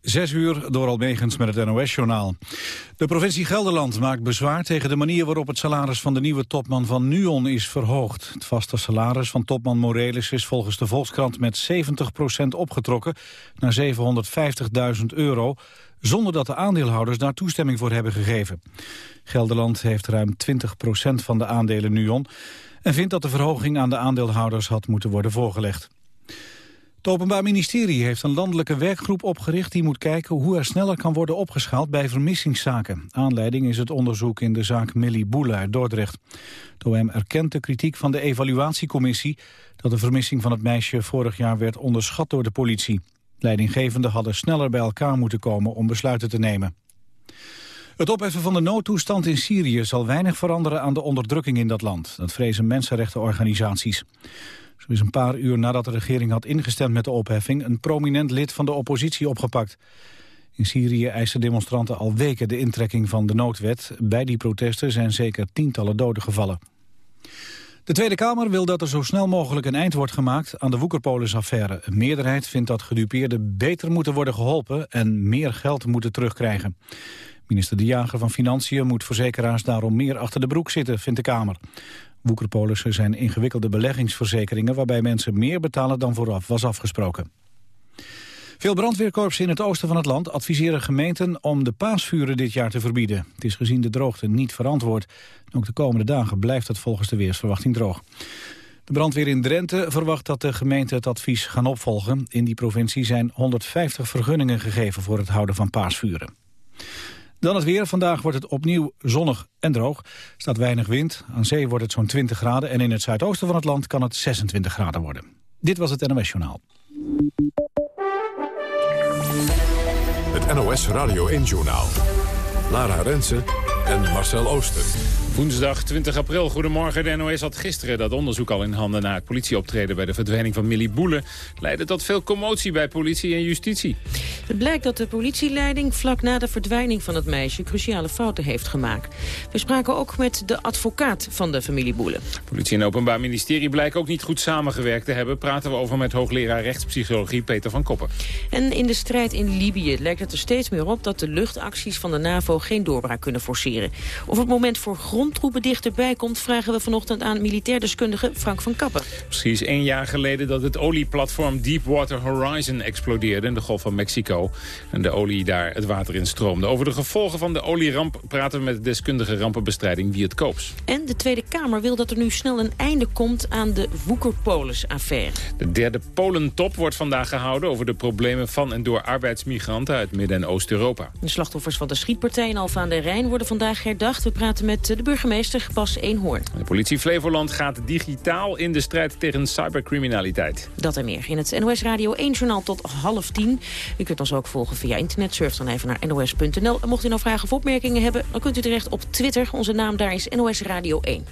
Zes uur door Almegens met het NOS-journaal. De provincie Gelderland maakt bezwaar tegen de manier waarop het salaris van de nieuwe topman van NUON is verhoogd. Het vaste salaris van topman Morelis is volgens de Volkskrant met 70% opgetrokken naar 750.000 euro, zonder dat de aandeelhouders daar toestemming voor hebben gegeven. Gelderland heeft ruim 20% van de aandelen NUON en vindt dat de verhoging aan de aandeelhouders had moeten worden voorgelegd. Het Openbaar Ministerie heeft een landelijke werkgroep opgericht... die moet kijken hoe er sneller kan worden opgeschaald bij vermissingszaken. Aanleiding is het onderzoek in de zaak Millie Boele uit Dordrecht. Het OM erkent de kritiek van de evaluatiecommissie... dat de vermissing van het meisje vorig jaar werd onderschat door de politie. Leidinggevenden hadden sneller bij elkaar moeten komen om besluiten te nemen. Het opheffen van de noodtoestand in Syrië zal weinig veranderen aan de onderdrukking in dat land. Dat vrezen mensenrechtenorganisaties. Zo is een paar uur nadat de regering had ingestemd met de opheffing... een prominent lid van de oppositie opgepakt. In Syrië eisen demonstranten al weken de intrekking van de noodwet. Bij die protesten zijn zeker tientallen doden gevallen. De Tweede Kamer wil dat er zo snel mogelijk een eind wordt gemaakt aan de Woekerpolis-affaire. Een meerderheid vindt dat gedupeerden beter moeten worden geholpen en meer geld moeten terugkrijgen. Minister De Jager van Financiën moet verzekeraars daarom meer achter de broek zitten, vindt de Kamer. Woekerpolissen zijn ingewikkelde beleggingsverzekeringen... waarbij mensen meer betalen dan vooraf was afgesproken. Veel brandweerkorpsen in het oosten van het land adviseren gemeenten om de paasvuren dit jaar te verbieden. Het is gezien de droogte niet verantwoord. Ook de komende dagen blijft het volgens de weersverwachting droog. De brandweer in Drenthe verwacht dat de gemeenten het advies gaan opvolgen. In die provincie zijn 150 vergunningen gegeven voor het houden van paasvuren. Dan het weer. Vandaag wordt het opnieuw zonnig en droog. Er staat weinig wind. Aan zee wordt het zo'n 20 graden. En in het zuidoosten van het land kan het 26 graden worden. Dit was het NOS Journaal. Het NOS Radio 1 Journaal. Lara Rensen en Marcel Ooster. Woensdag 20 april, goedemorgen. De NOS had gisteren dat onderzoek al in handen... naar het politieoptreden bij de verdwijning van Millie Boele. leidde tot veel commotie bij politie en justitie. Het blijkt dat de politieleiding vlak na de verdwijning van het meisje... cruciale fouten heeft gemaakt. We spraken ook met de advocaat van de familie Boele. Politie en Openbaar Ministerie blijken ook niet goed samengewerkt te hebben. Praten we over met hoogleraar rechtspsychologie Peter van Koppen. En in de strijd in Libië lijkt het er steeds meer op... dat de luchtacties van de NAVO geen doorbraak kunnen forceren. Of het moment voor grond troepen dichterbij komt... vragen we vanochtend aan militair deskundige Frank van Kappen. Precies één jaar geleden dat het olieplatform Deepwater Horizon explodeerde... in de Golf van Mexico. En de olie daar het water in stroomde. Over de gevolgen van de olieramp praten we met de deskundige rampenbestrijding Wie het Koops. En de Tweede Kamer wil dat er nu snel een einde komt aan de Woekerpolis-affaire. De derde Polentop wordt vandaag gehouden... over de problemen van en door arbeidsmigranten uit Midden- en Oost-Europa. De slachtoffers van de schietpartij in Alfa aan de Rijn worden vandaag herdacht. We praten met de burgemeester Bas Eenhoorn. De politie Flevoland gaat digitaal in de strijd tegen cybercriminaliteit. Dat en meer in het NOS Radio 1-journaal tot half tien. U kunt ons ook volgen via internet. Surf dan even naar nos.nl. En mocht u nou vragen of opmerkingen hebben... dan kunt u terecht op Twitter. Onze naam daar is NOS Radio 1.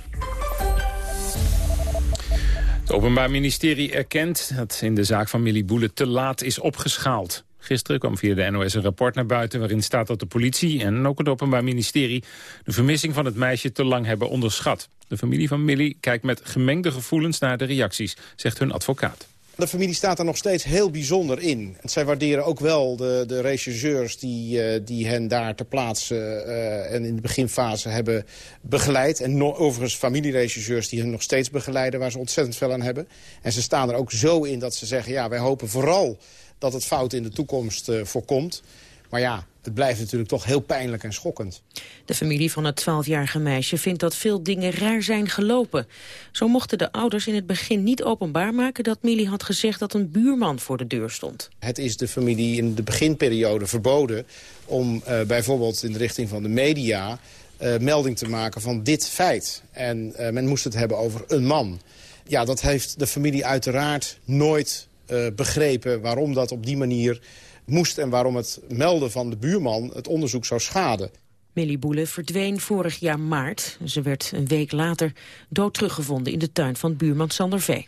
Het Openbaar Ministerie erkent dat in de zaak van Millie Boele te laat is opgeschaald. Gisteren kwam via de NOS een rapport naar buiten... waarin staat dat de politie en ook het Openbaar Ministerie... de vermissing van het meisje te lang hebben onderschat. De familie van Millie kijkt met gemengde gevoelens naar de reacties, zegt hun advocaat. De familie staat er nog steeds heel bijzonder in. Zij waarderen ook wel de, de regisseurs die, uh, die hen daar ter plaatse uh, en in de beginfase hebben begeleid. En no overigens familieregisseurs die hen nog steeds begeleiden... waar ze ontzettend veel aan hebben. En ze staan er ook zo in dat ze zeggen... ja, wij hopen vooral dat het fout in de toekomst uh, voorkomt. Maar ja, het blijft natuurlijk toch heel pijnlijk en schokkend. De familie van het 12-jarige meisje vindt dat veel dingen raar zijn gelopen. Zo mochten de ouders in het begin niet openbaar maken... dat Millie had gezegd dat een buurman voor de deur stond. Het is de familie in de beginperiode verboden... om uh, bijvoorbeeld in de richting van de media... Uh, melding te maken van dit feit. En uh, men moest het hebben over een man. Ja, dat heeft de familie uiteraard nooit uh, begrepen waarom dat op die manier moest... en waarom het melden van de buurman het onderzoek zou schaden. Millie Boele verdween vorig jaar maart. Ze werd een week later dood teruggevonden in de tuin van buurman Sander V.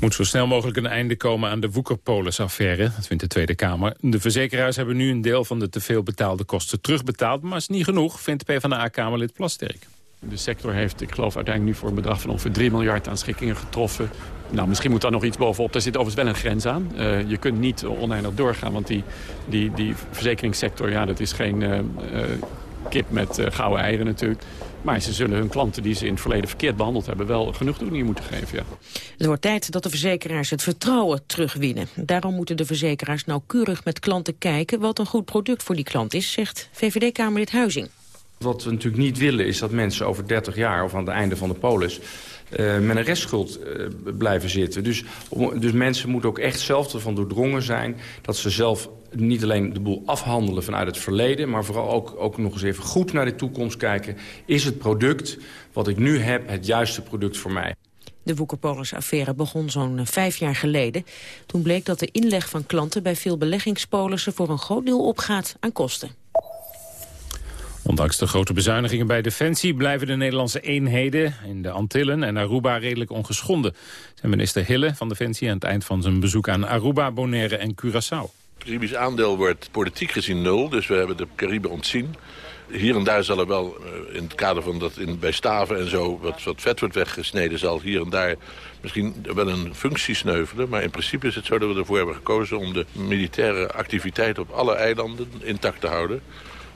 Moet zo snel mogelijk een einde komen aan de Woekerpolis-affaire. Dat vindt de Tweede Kamer. De verzekeraars hebben nu een deel van de teveel betaalde kosten terugbetaald. Maar is niet genoeg, vindt PvdA-Kamerlid Plasterk. De sector heeft, ik geloof uiteindelijk nu voor een bedrag van ongeveer 3 miljard aan schikkingen getroffen. Nou, misschien moet daar nog iets bovenop. Daar zit overigens wel een grens aan. Uh, je kunt niet oneindig doorgaan, want die, die, die verzekeringssector, ja, dat is geen uh, uh, kip met gouden eieren natuurlijk. Maar ze zullen hun klanten die ze in het verleden verkeerd behandeld hebben... wel genoegdoening moeten geven, ja. Het wordt tijd dat de verzekeraars het vertrouwen terugwinnen. Daarom moeten de verzekeraars nauwkeurig met klanten kijken... wat een goed product voor die klant is, zegt VVD-Kamerlid Huizing. Wat we natuurlijk niet willen is dat mensen over 30 jaar of aan het einde van de polis... Uh, met een restschuld uh, blijven zitten. Dus, dus mensen moeten ook echt zelf ervan doordrongen zijn... dat ze zelf niet alleen de boel afhandelen vanuit het verleden... maar vooral ook, ook nog eens even goed naar de toekomst kijken. Is het product wat ik nu heb het juiste product voor mij? De Woekerpolis-affaire begon zo'n vijf jaar geleden. Toen bleek dat de inleg van klanten bij veel beleggingspolissen... voor een groot deel opgaat aan kosten. Ondanks de grote bezuinigingen bij Defensie blijven de Nederlandse eenheden in de Antillen en Aruba redelijk ongeschonden. Zijn minister Hille van Defensie aan het eind van zijn bezoek aan Aruba, Bonaire en Curaçao. Het Caribisch aandeel wordt politiek gezien nul, dus we hebben de Cariben ontzien. Hier en daar zal er wel, eh, in het kader van dat in, bij staven en zo, wat, wat vet wordt weggesneden, zal hier en daar misschien wel een functie sneuvelen. Maar in principe is het zo dat we ervoor hebben gekozen om de militaire activiteit op alle eilanden intact te houden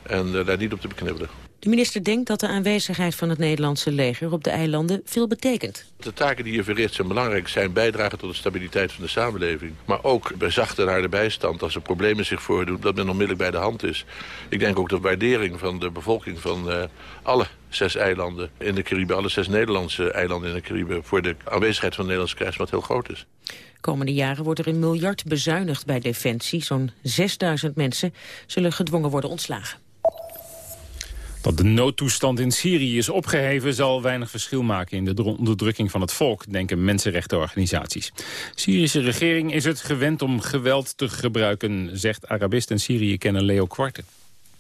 en uh, daar niet op te beknibbelen. De minister denkt dat de aanwezigheid van het Nederlandse leger op de eilanden veel betekent. De taken die je verricht zijn belangrijk, zijn bijdragen tot de stabiliteit van de samenleving. Maar ook bezachten naar de bijstand als er problemen zich voordoen, dat men onmiddellijk bij de hand is. Ik denk ook dat de waardering van de bevolking van uh, alle zes eilanden in de Cariben, alle zes Nederlandse eilanden in de Cariben, voor de aanwezigheid van de Nederlandse krijgsmacht heel groot is. Komende jaren wordt er een miljard bezuinigd bij Defensie. Zo'n 6000 mensen zullen gedwongen worden ontslagen. Dat de noodtoestand in Syrië is opgeheven zal weinig verschil maken in de onderdrukking van het volk, denken mensenrechtenorganisaties. De Syrische regering is het gewend om geweld te gebruiken, zegt Arabist en Syrië-kenner Leo Kwarte.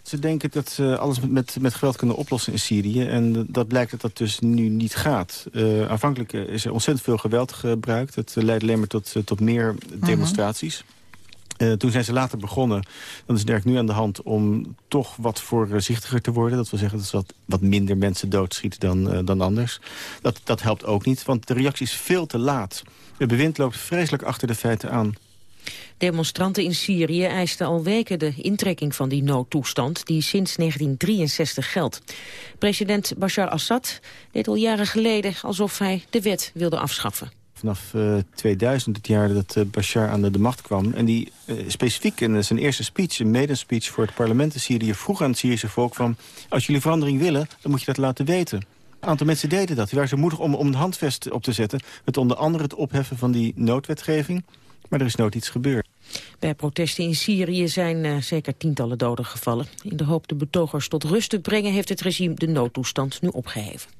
Ze denken dat ze alles met, met, geweld kunnen oplossen in Syrië. En dat blijkt dat dat dus nu niet gaat. Uh, aanvankelijk is er ontzettend veel geweld gebruikt. Het leidt alleen maar tot, tot meer mhm. demonstraties. Uh, toen zijn ze later begonnen. Dan is het nu aan de hand om toch wat voorzichtiger te worden. Dat wil zeggen dat ze wat, wat minder mensen doodschieten dan, uh, dan anders. Dat, dat helpt ook niet, want de reactie is veel te laat. Het bewind loopt vreselijk achter de feiten aan. Demonstranten in Syrië eisten al weken de intrekking van die noodtoestand die sinds 1963 geldt. President Bashar Assad deed al jaren geleden alsof hij de wet wilde afschaffen vanaf uh, eh, 2000, het jaar dat uh, Bashar aan de, macht kwam. En die uh, specifiek in zijn eerste speech, een medespeech voor het parlement in Syrië... vroeg aan het Syrische volk van, als jullie verandering willen, dan moet je dat laten weten. Een aantal mensen deden dat. Die waren zo moedig om, om een handvest op te zetten. Met onder andere het opheffen van die noodwetgeving. Maar er is nooit iets gebeurd. Bij protesten in Syrië zijn zeker tientallen doden gevallen. In de hoop de betogers tot rust te brengen... heeft het regime de noodtoestand nu opgeheven.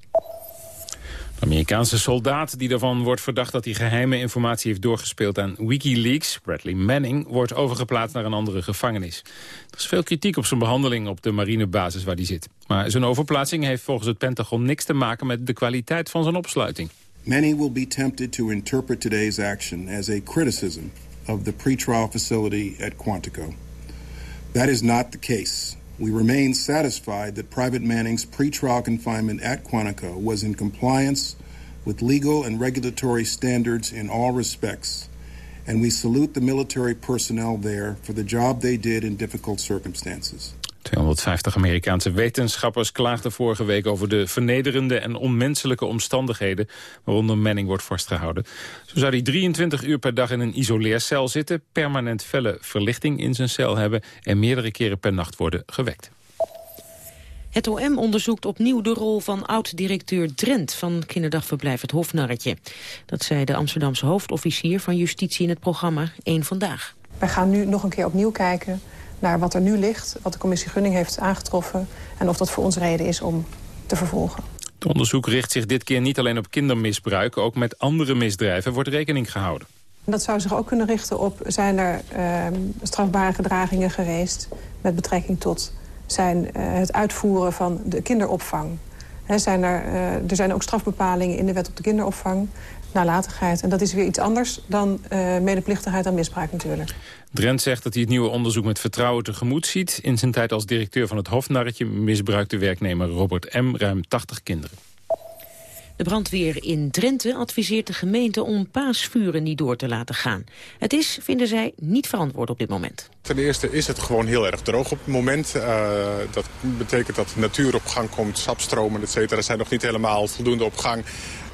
Amerikaanse soldaat die ervan wordt verdacht dat hij geheime informatie heeft doorgespeeld aan Wikileaks, Bradley Manning, wordt overgeplaatst naar een andere gevangenis. Er is veel kritiek op zijn behandeling op de marinebasis waar hij zit. Maar zijn overplaatsing heeft volgens het Pentagon niks te maken met de kwaliteit van zijn opsluiting. Many will be tempted to interpret today's action as a criticism of the pretrial facility at Quantico. That is not the case. We remain satisfied that Private Manning's pretrial confinement at Quantico was in compliance with legal and regulatory standards in all respects, and we salute the military personnel there for the job they did in difficult circumstances. 250 Amerikaanse wetenschappers klaagden vorige week over de vernederende en onmenselijke omstandigheden waaronder Manning wordt vastgehouden. Zo zou hij 23 uur per dag in een isoleercel zitten, permanent felle verlichting in zijn cel hebben en meerdere keren per nacht worden gewekt. Het OM onderzoekt opnieuw de rol van oud-directeur Drent van kinderdagverblijf Het Hofnarretje. Dat zei de Amsterdamse hoofdofficier van Justitie in het programma 1 Vandaag. Wij gaan nu nog een keer opnieuw kijken naar wat er nu ligt, wat de commissie Gunning heeft aangetroffen... en of dat voor ons reden is om te vervolgen. Het onderzoek richt zich dit keer niet alleen op kindermisbruik... ook met andere misdrijven wordt rekening gehouden. Dat zou zich ook kunnen richten op... zijn er uh, strafbare gedragingen geweest met betrekking tot zijn, uh, het uitvoeren van de kinderopvang... zijn er, er zijn ook strafbepalingen in de wet op de kinderopvang nalatigheid. En dat is weer iets anders dan uh, medeplichtigheid en misbruik natuurlijk. Drent zegt dat hij het nieuwe onderzoek met vertrouwen tegemoet ziet. In zijn tijd als directeur van het Hofnarretje misbruikte werknemer Robert M. ruim 80 kinderen. De brandweer in Drenthe adviseert de gemeente om paasvuren niet door te laten gaan. Het is, vinden zij, niet verantwoord op dit moment. Ten eerste is het gewoon heel erg droog op het moment. Uh, dat betekent dat de natuur op gang komt, sapstromen, et cetera, zijn nog niet helemaal voldoende op gang.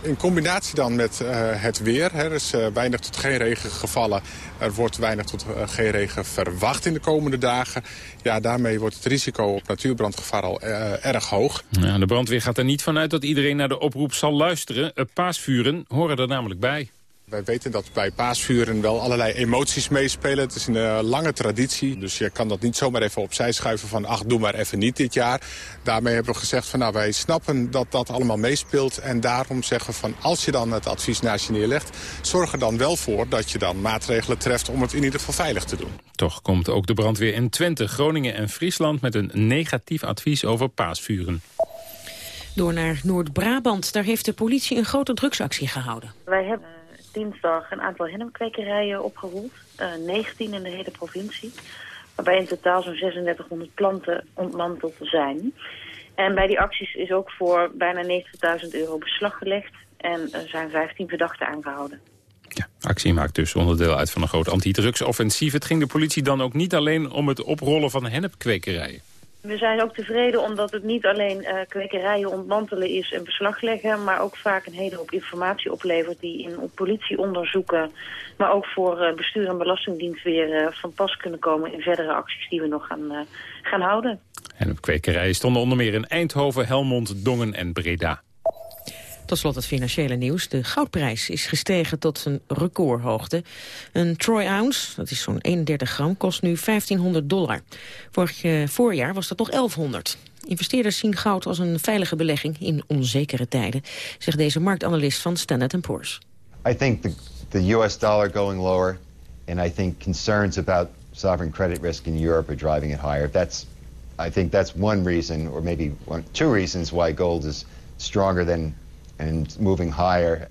In combinatie dan met uh, het weer. Hè, er is uh, weinig tot geen regen gevallen. Er wordt weinig tot uh, geen regen verwacht in de komende dagen. Ja, daarmee wordt het risico op natuurbrandgevaar al erg hoog. Ja, de brandweer gaat er niet vanuit dat iedereen naar de oproep zal luisteren. paasvuren horen er namelijk bij. Wij weten dat bij paasvuren wel allerlei emoties meespelen. Het is een uh, lange traditie, dus je kan dat niet zomaar even opzij schuiven van... ach, doe maar even niet dit jaar. Daarmee hebben we gezegd van nou, wij snappen dat dat allemaal meespeelt... en daarom zeggen we van als je dan het advies naast je neerlegt... zorg er dan wel voor dat je dan maatregelen treft om het in ieder geval veilig te doen. Toch komt ook de brandweer in Twente, Groningen en Friesland... met een negatief advies over paasvuren. Door naar Noord-Brabant, daar heeft de politie een grote drugsactie gehouden. Wij hebben dinsdag een aantal hennepkwekerijen opgerold. Uh, eh, 19 in de hele provincie. Waarbij in totaal zo'n 3600 planten ontmanteld zijn. En bij die acties is ook voor bijna 90.000 euro beslag gelegd. En er zijn 15 verdachten aangehouden. Ja, actie maakt dus onderdeel uit van een groot antidrugsoffensief. Het ging de politie dan ook niet alleen om het oprollen van hennepkwekerijen. We zijn ook tevreden omdat het niet alleen uh, kwekerijen ontmantelen is en beslag leggen, maar ook vaak een hele hoop informatie oplevert die in politieonderzoeken, maar ook voor uh, bestuur en belastingdienst weer uh, van pas kunnen komen in verdere acties die we nog gaan, gaan houden. En op kwekerijen stonden onder meer in Eindhoven, Helmond, Dongen en Breda. Tot slot het financiële nieuws. De goudprijs is gestegen tot een recordhoogte. Een troy ounce, dat is zo'n 31 gram, kost nu 1500 dollar. Vorig uh, voorjaar was dat nog 1100. Investeerders zien goud als een veilige belegging in onzekere tijden, zegt deze marktanalist van Standard Poor's. I think the, the US dollar going lower and I think concerns about sovereign credit risk in Europe are driving it higher. That's I think that's one reason or maybe one, two reasons why gold is stronger than and moving higher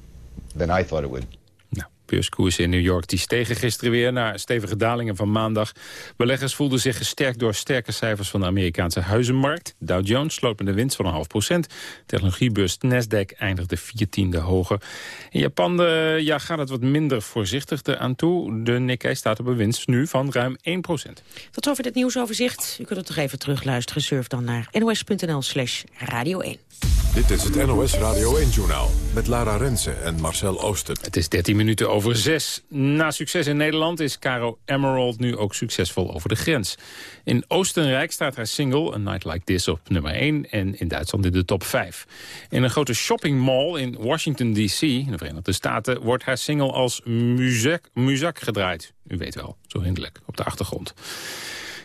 than I thought it would. Nou, beurskoersen in New York die stegen gisteren weer naar stevige dalingen van maandag. Beleggers voelden zich gesterkt door sterke cijfers van de Amerikaanse huizenmarkt. Dow Jones sloot met een winst van een half procent. Technologiebeurs Nasdaq eindigde viertiende hoger. In Japan uh, ja, gaat het wat minder voorzichtig aan toe. De Nikkei staat op een winst nu van ruim 1 procent. Tot zover dit nieuwsoverzicht. U kunt het toch even terugluisteren. Surf dan naar nos.nl slash radio 1. Dit is het NOS Radio 1-journaal met Lara Rensen en Marcel Oosten. Het is 13 minuten over 6. Na succes in Nederland is Caro Emerald nu ook succesvol over de grens. In Oostenrijk staat haar single A Night Like This op nummer 1 en in Duitsland in de top 5. In een grote shoppingmall in Washington D.C., in de Verenigde Staten, wordt haar single als muzak, muzak gedraaid. U weet wel, zo hinderlijk op de achtergrond.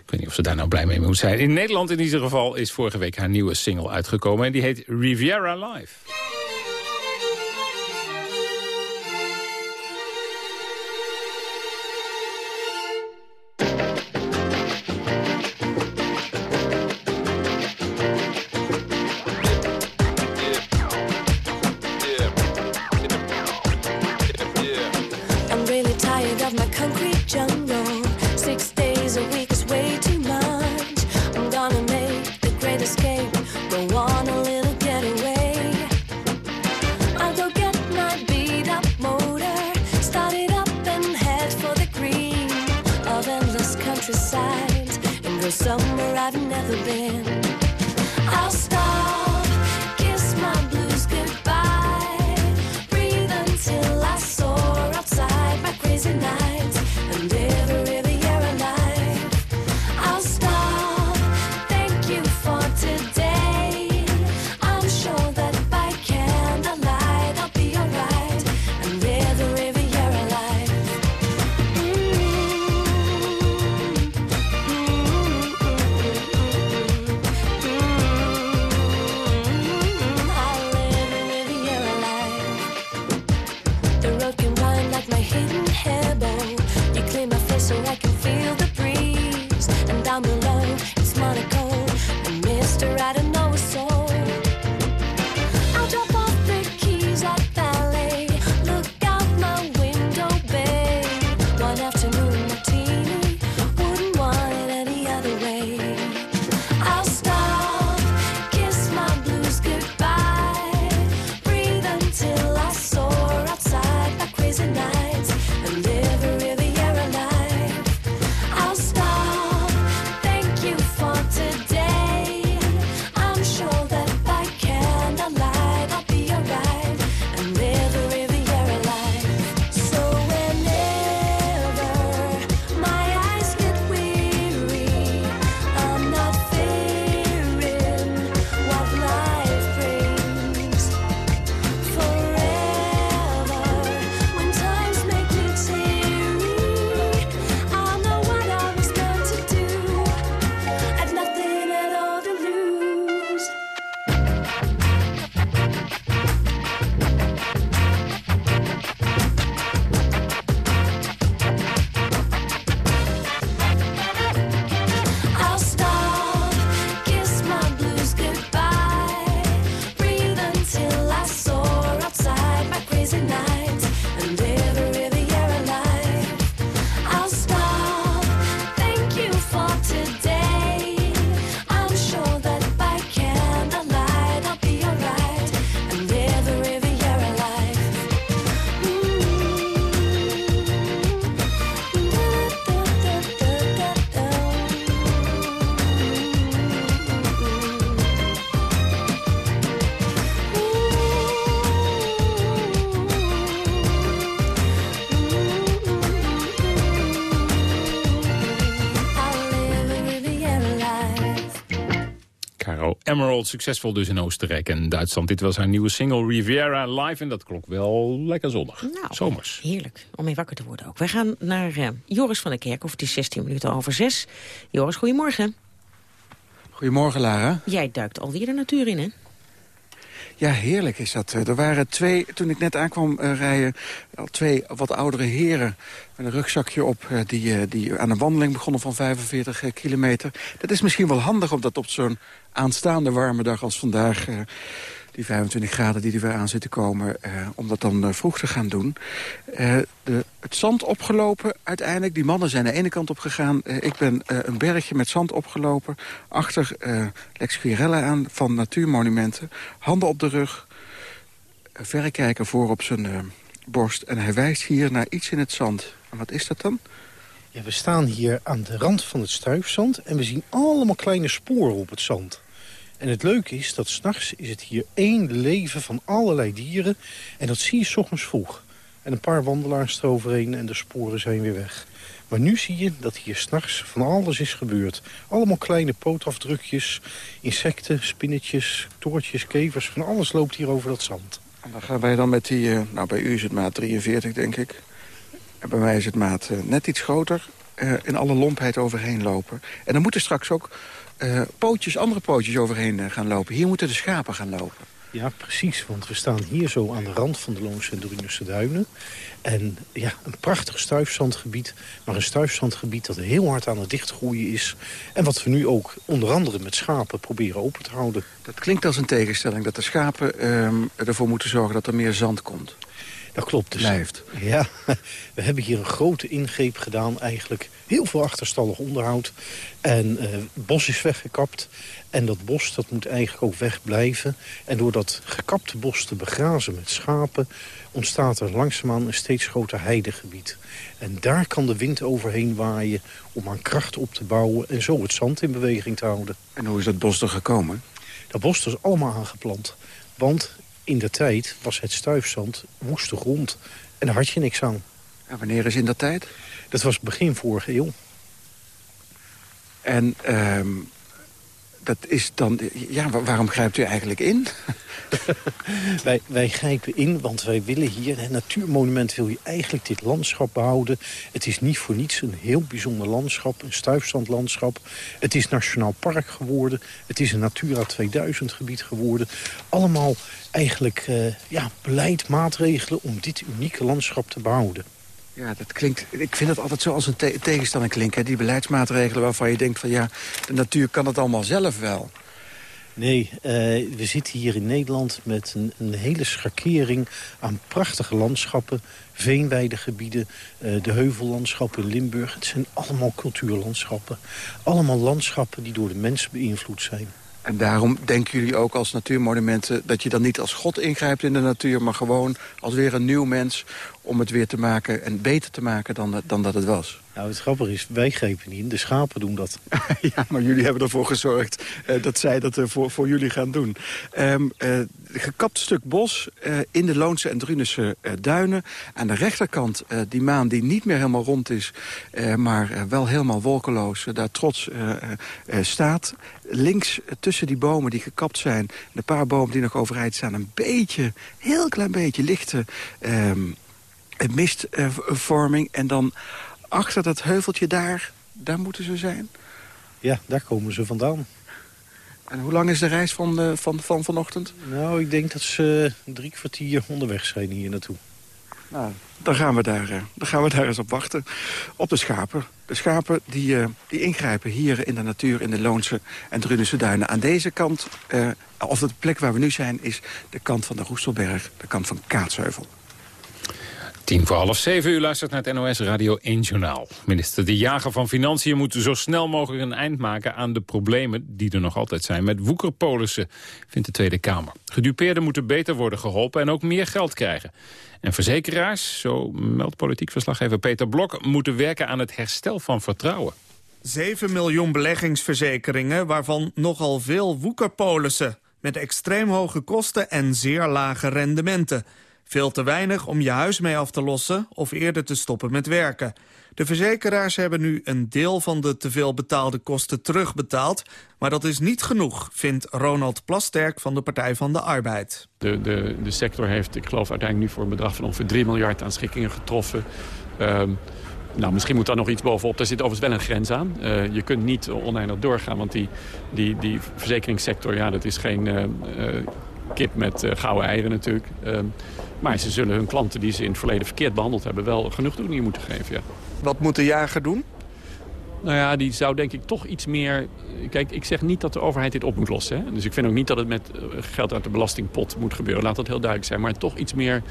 Ik weet niet of ze daar nou blij mee moet zijn. In Nederland in ieder geval is vorige week haar nieuwe single uitgekomen. En die heet Riviera Live. the band. Succesvol dus in Oostenrijk en Duitsland. Dit was haar nieuwe single Riviera Live. En dat klonk wel lekker zonnig. Nou, Zomers. Heerlijk, om mee wakker te worden ook. Wij gaan naar uh, Joris van der Kerk, of het is 16 minuten over 6. Joris, goedemorgen. Goedemorgen, Lara. Jij duikt alweer de natuur in, hè? Ja, heerlijk is dat. Er waren twee, toen ik net aankwam uh, rijden, twee wat oudere heren met een rugzakje op... Uh, die, die aan een wandeling begonnen van 45 kilometer. Dat is misschien wel handig, omdat op zo'n aanstaande warme dag als vandaag die 25 graden die er weer aan zitten komen... Uh, om dat dan uh, vroeg te gaan doen. Uh, de, het zand opgelopen uiteindelijk. Die mannen zijn de ene kant op gegaan. ik ben een bergje met zand opgelopen. Achter Lex Quirella aan van Natuurmonumenten. Handen op de rug. verrekijker voor op zijn borst. En hij wijst hier naar iets in het zand. En wat is dat dan? Ja, we staan hier aan de rand van het stuifzand... en we zien allemaal kleine sporen op het zand. En het leuke is dat s'nachts is het hier één leven van allerlei dieren. En dat zie je s ochtends vroeg. En een paar wandelaars eroverheen en de sporen zijn weer weg. Maar nu zie je dat hier s'nachts van alles is gebeurd. Allemaal kleine pootafdrukjes, insecten, spinnetjes, toortjes, kevers. Van alles loopt hier over dat zand. En dan gaan wij dan met die... Uh, nou, bij u is het maat 43, denk ik. En bij mij is het maat uh, net iets groter. Uh, in alle lompheid overheen lopen. En dan moeten straks ook uh, pootjes, andere pootjes overheen uh, gaan lopen. Hier moeten de schapen gaan lopen. Ja, precies. Want we staan hier zo aan de rand van de Loonse en Drunense duinen. En ja, een prachtig stuifzandgebied. Maar een stuifzandgebied dat heel hard aan het dichtgroeien is. En wat we nu ook onder andere met schapen proberen open te houden. Dat klinkt als een tegenstelling. Dat de schapen uh, ervoor moeten zorgen dat er meer zand komt. Dat klopt. Dus, Blijft. Ja, we hebben hier een grote ingreep gedaan eigenlijk. Heel veel achterstallig onderhoud. En het bos is weggekapt. En dat bos dat moet eigenlijk ook wegblijven. En door dat gekapte bos te begrazen met schapen... ontstaat er langzaamaan een steeds groter heidegebied. En daar kan de wind overheen waaien om aan kracht op te bouwen... en zo het zand in beweging te houden. En hoe is dat bos er gekomen? Dat bos is allemaal aangeplant. Want tijd was het stuifzand woeste grond. En daar had je niks aan. En wanneer is in dat tijd? Dat was begin vorige eeuw. En um, dat is dan... Ja, waarom grijpt u eigenlijk in? wij, wij grijpen in, want wij willen hier... Een natuurmonument wil je eigenlijk dit landschap behouden. Het is niet voor niets een heel bijzonder landschap. Een stuifzandlandschap. Het is nationaal park geworden. Het is een Natura 2000 gebied geworden. Allemaal eigenlijk uh, ja, beleid, maatregelen... om dit unieke landschap te behouden. Ja, dat klinkt, ik vind het altijd zo als een te tegenstelling klinken. Die beleidsmaatregelen waarvan je denkt van ja, de natuur kan het allemaal zelf wel. Nee, uh, we zitten hier in Nederland met een, hele schakering aan prachtige landschappen. Veenweidegebieden, uh, de heuvellandschappen in Limburg. Het zijn allemaal cultuurlandschappen. Allemaal landschappen die door de mens beïnvloed zijn. En daarom denken jullie ook als natuurmonumenten... dat je dan niet als God ingrijpt in de natuur... maar gewoon als weer een nieuw mens om het weer te maken en beter te maken dan, dan dat het was. Nou, het grappige is, wij grepen niet in. De schapen doen dat. ja, maar jullie hebben ervoor gezorgd uh, dat zij dat uh, voor, voor jullie gaan doen. Um, gekapt stuk bos in de Loonse en Drunense duinen. Aan de rechterkant die maan die niet meer helemaal rond is... maar wel helemaal wolkeloos daar trots staat. Links tussen die bomen die gekapt zijn... de paar bomen die nog overeind staan... een beetje, heel klein beetje lichte... Um, mistvorming. en dan achter dat heuveltje daar, daar moeten ze zijn? Ja, daar komen ze vandaan. En hoe lang is de reis van, uh, van, van vanochtend? Nou, ik denk dat ze drie kwartier onderweg zijn hier naartoe. Nou, dan gaan we daar, uh, dan gaan we daar eens op wachten. Op de schapen. De schapen die, uh, die ingrijpen hier in de natuur, in de Loonse en Drunense duinen. Aan deze kant, of de plek waar we nu zijn, is de kant van de Roestelberg. De kant van Kaatsheuvel. Tien voor half zeven, u luistert naar het NOS Radio 1 Journaal. Minister De Jager van Financiën moet zo snel mogelijk een eind maken aan de problemen die er nog altijd zijn met woekerpolissen, vindt de Tweede Kamer. Gedupeerden moeten beter worden geholpen en ook meer geld krijgen. En verzekeraars, zo meldt politiek verslaggever Peter Blok, moeten werken aan het herstel van vertrouwen. 7 miljoen beleggingsverzekeringen, waarvan nogal veel woekerpolissen, met extreem hoge kosten en zeer lage rendementen. Veel te weinig om je huis mee af te lossen of eerder te stoppen met werken. De verzekeraars hebben nu een deel van de teveel betaalde kosten terugbetaald. Maar dat is niet genoeg, vindt Ronald Plasterk van de Partij van de Arbeid. De, de, de sector heeft, ik geloof uiteindelijk nu voor een bedrag van ongeveer 3 miljard aan schikkingen getroffen. Um, nou, misschien moet daar nog iets bovenop. Daar zit overigens wel een grens aan. Uh, je kunt niet oneindig doorgaan, want die, die, die verzekeringssector... ja, dat is geen uh, uh, kip met gouden eieren natuurlijk. Maar ze zullen hun klanten die ze in het verleden verkeerd behandeld hebben... wel genoegdoening moeten geven, ja. Wat moet de jager doen? Nou ja, die zou denk ik toch iets meer... Kijk, ik zeg niet dat de overheid dit op moet lossen. Hè? Dus ik vind ook niet dat het met geld uit de belastingpot moet gebeuren. Laat dat heel duidelijk zijn. Maar toch iets meer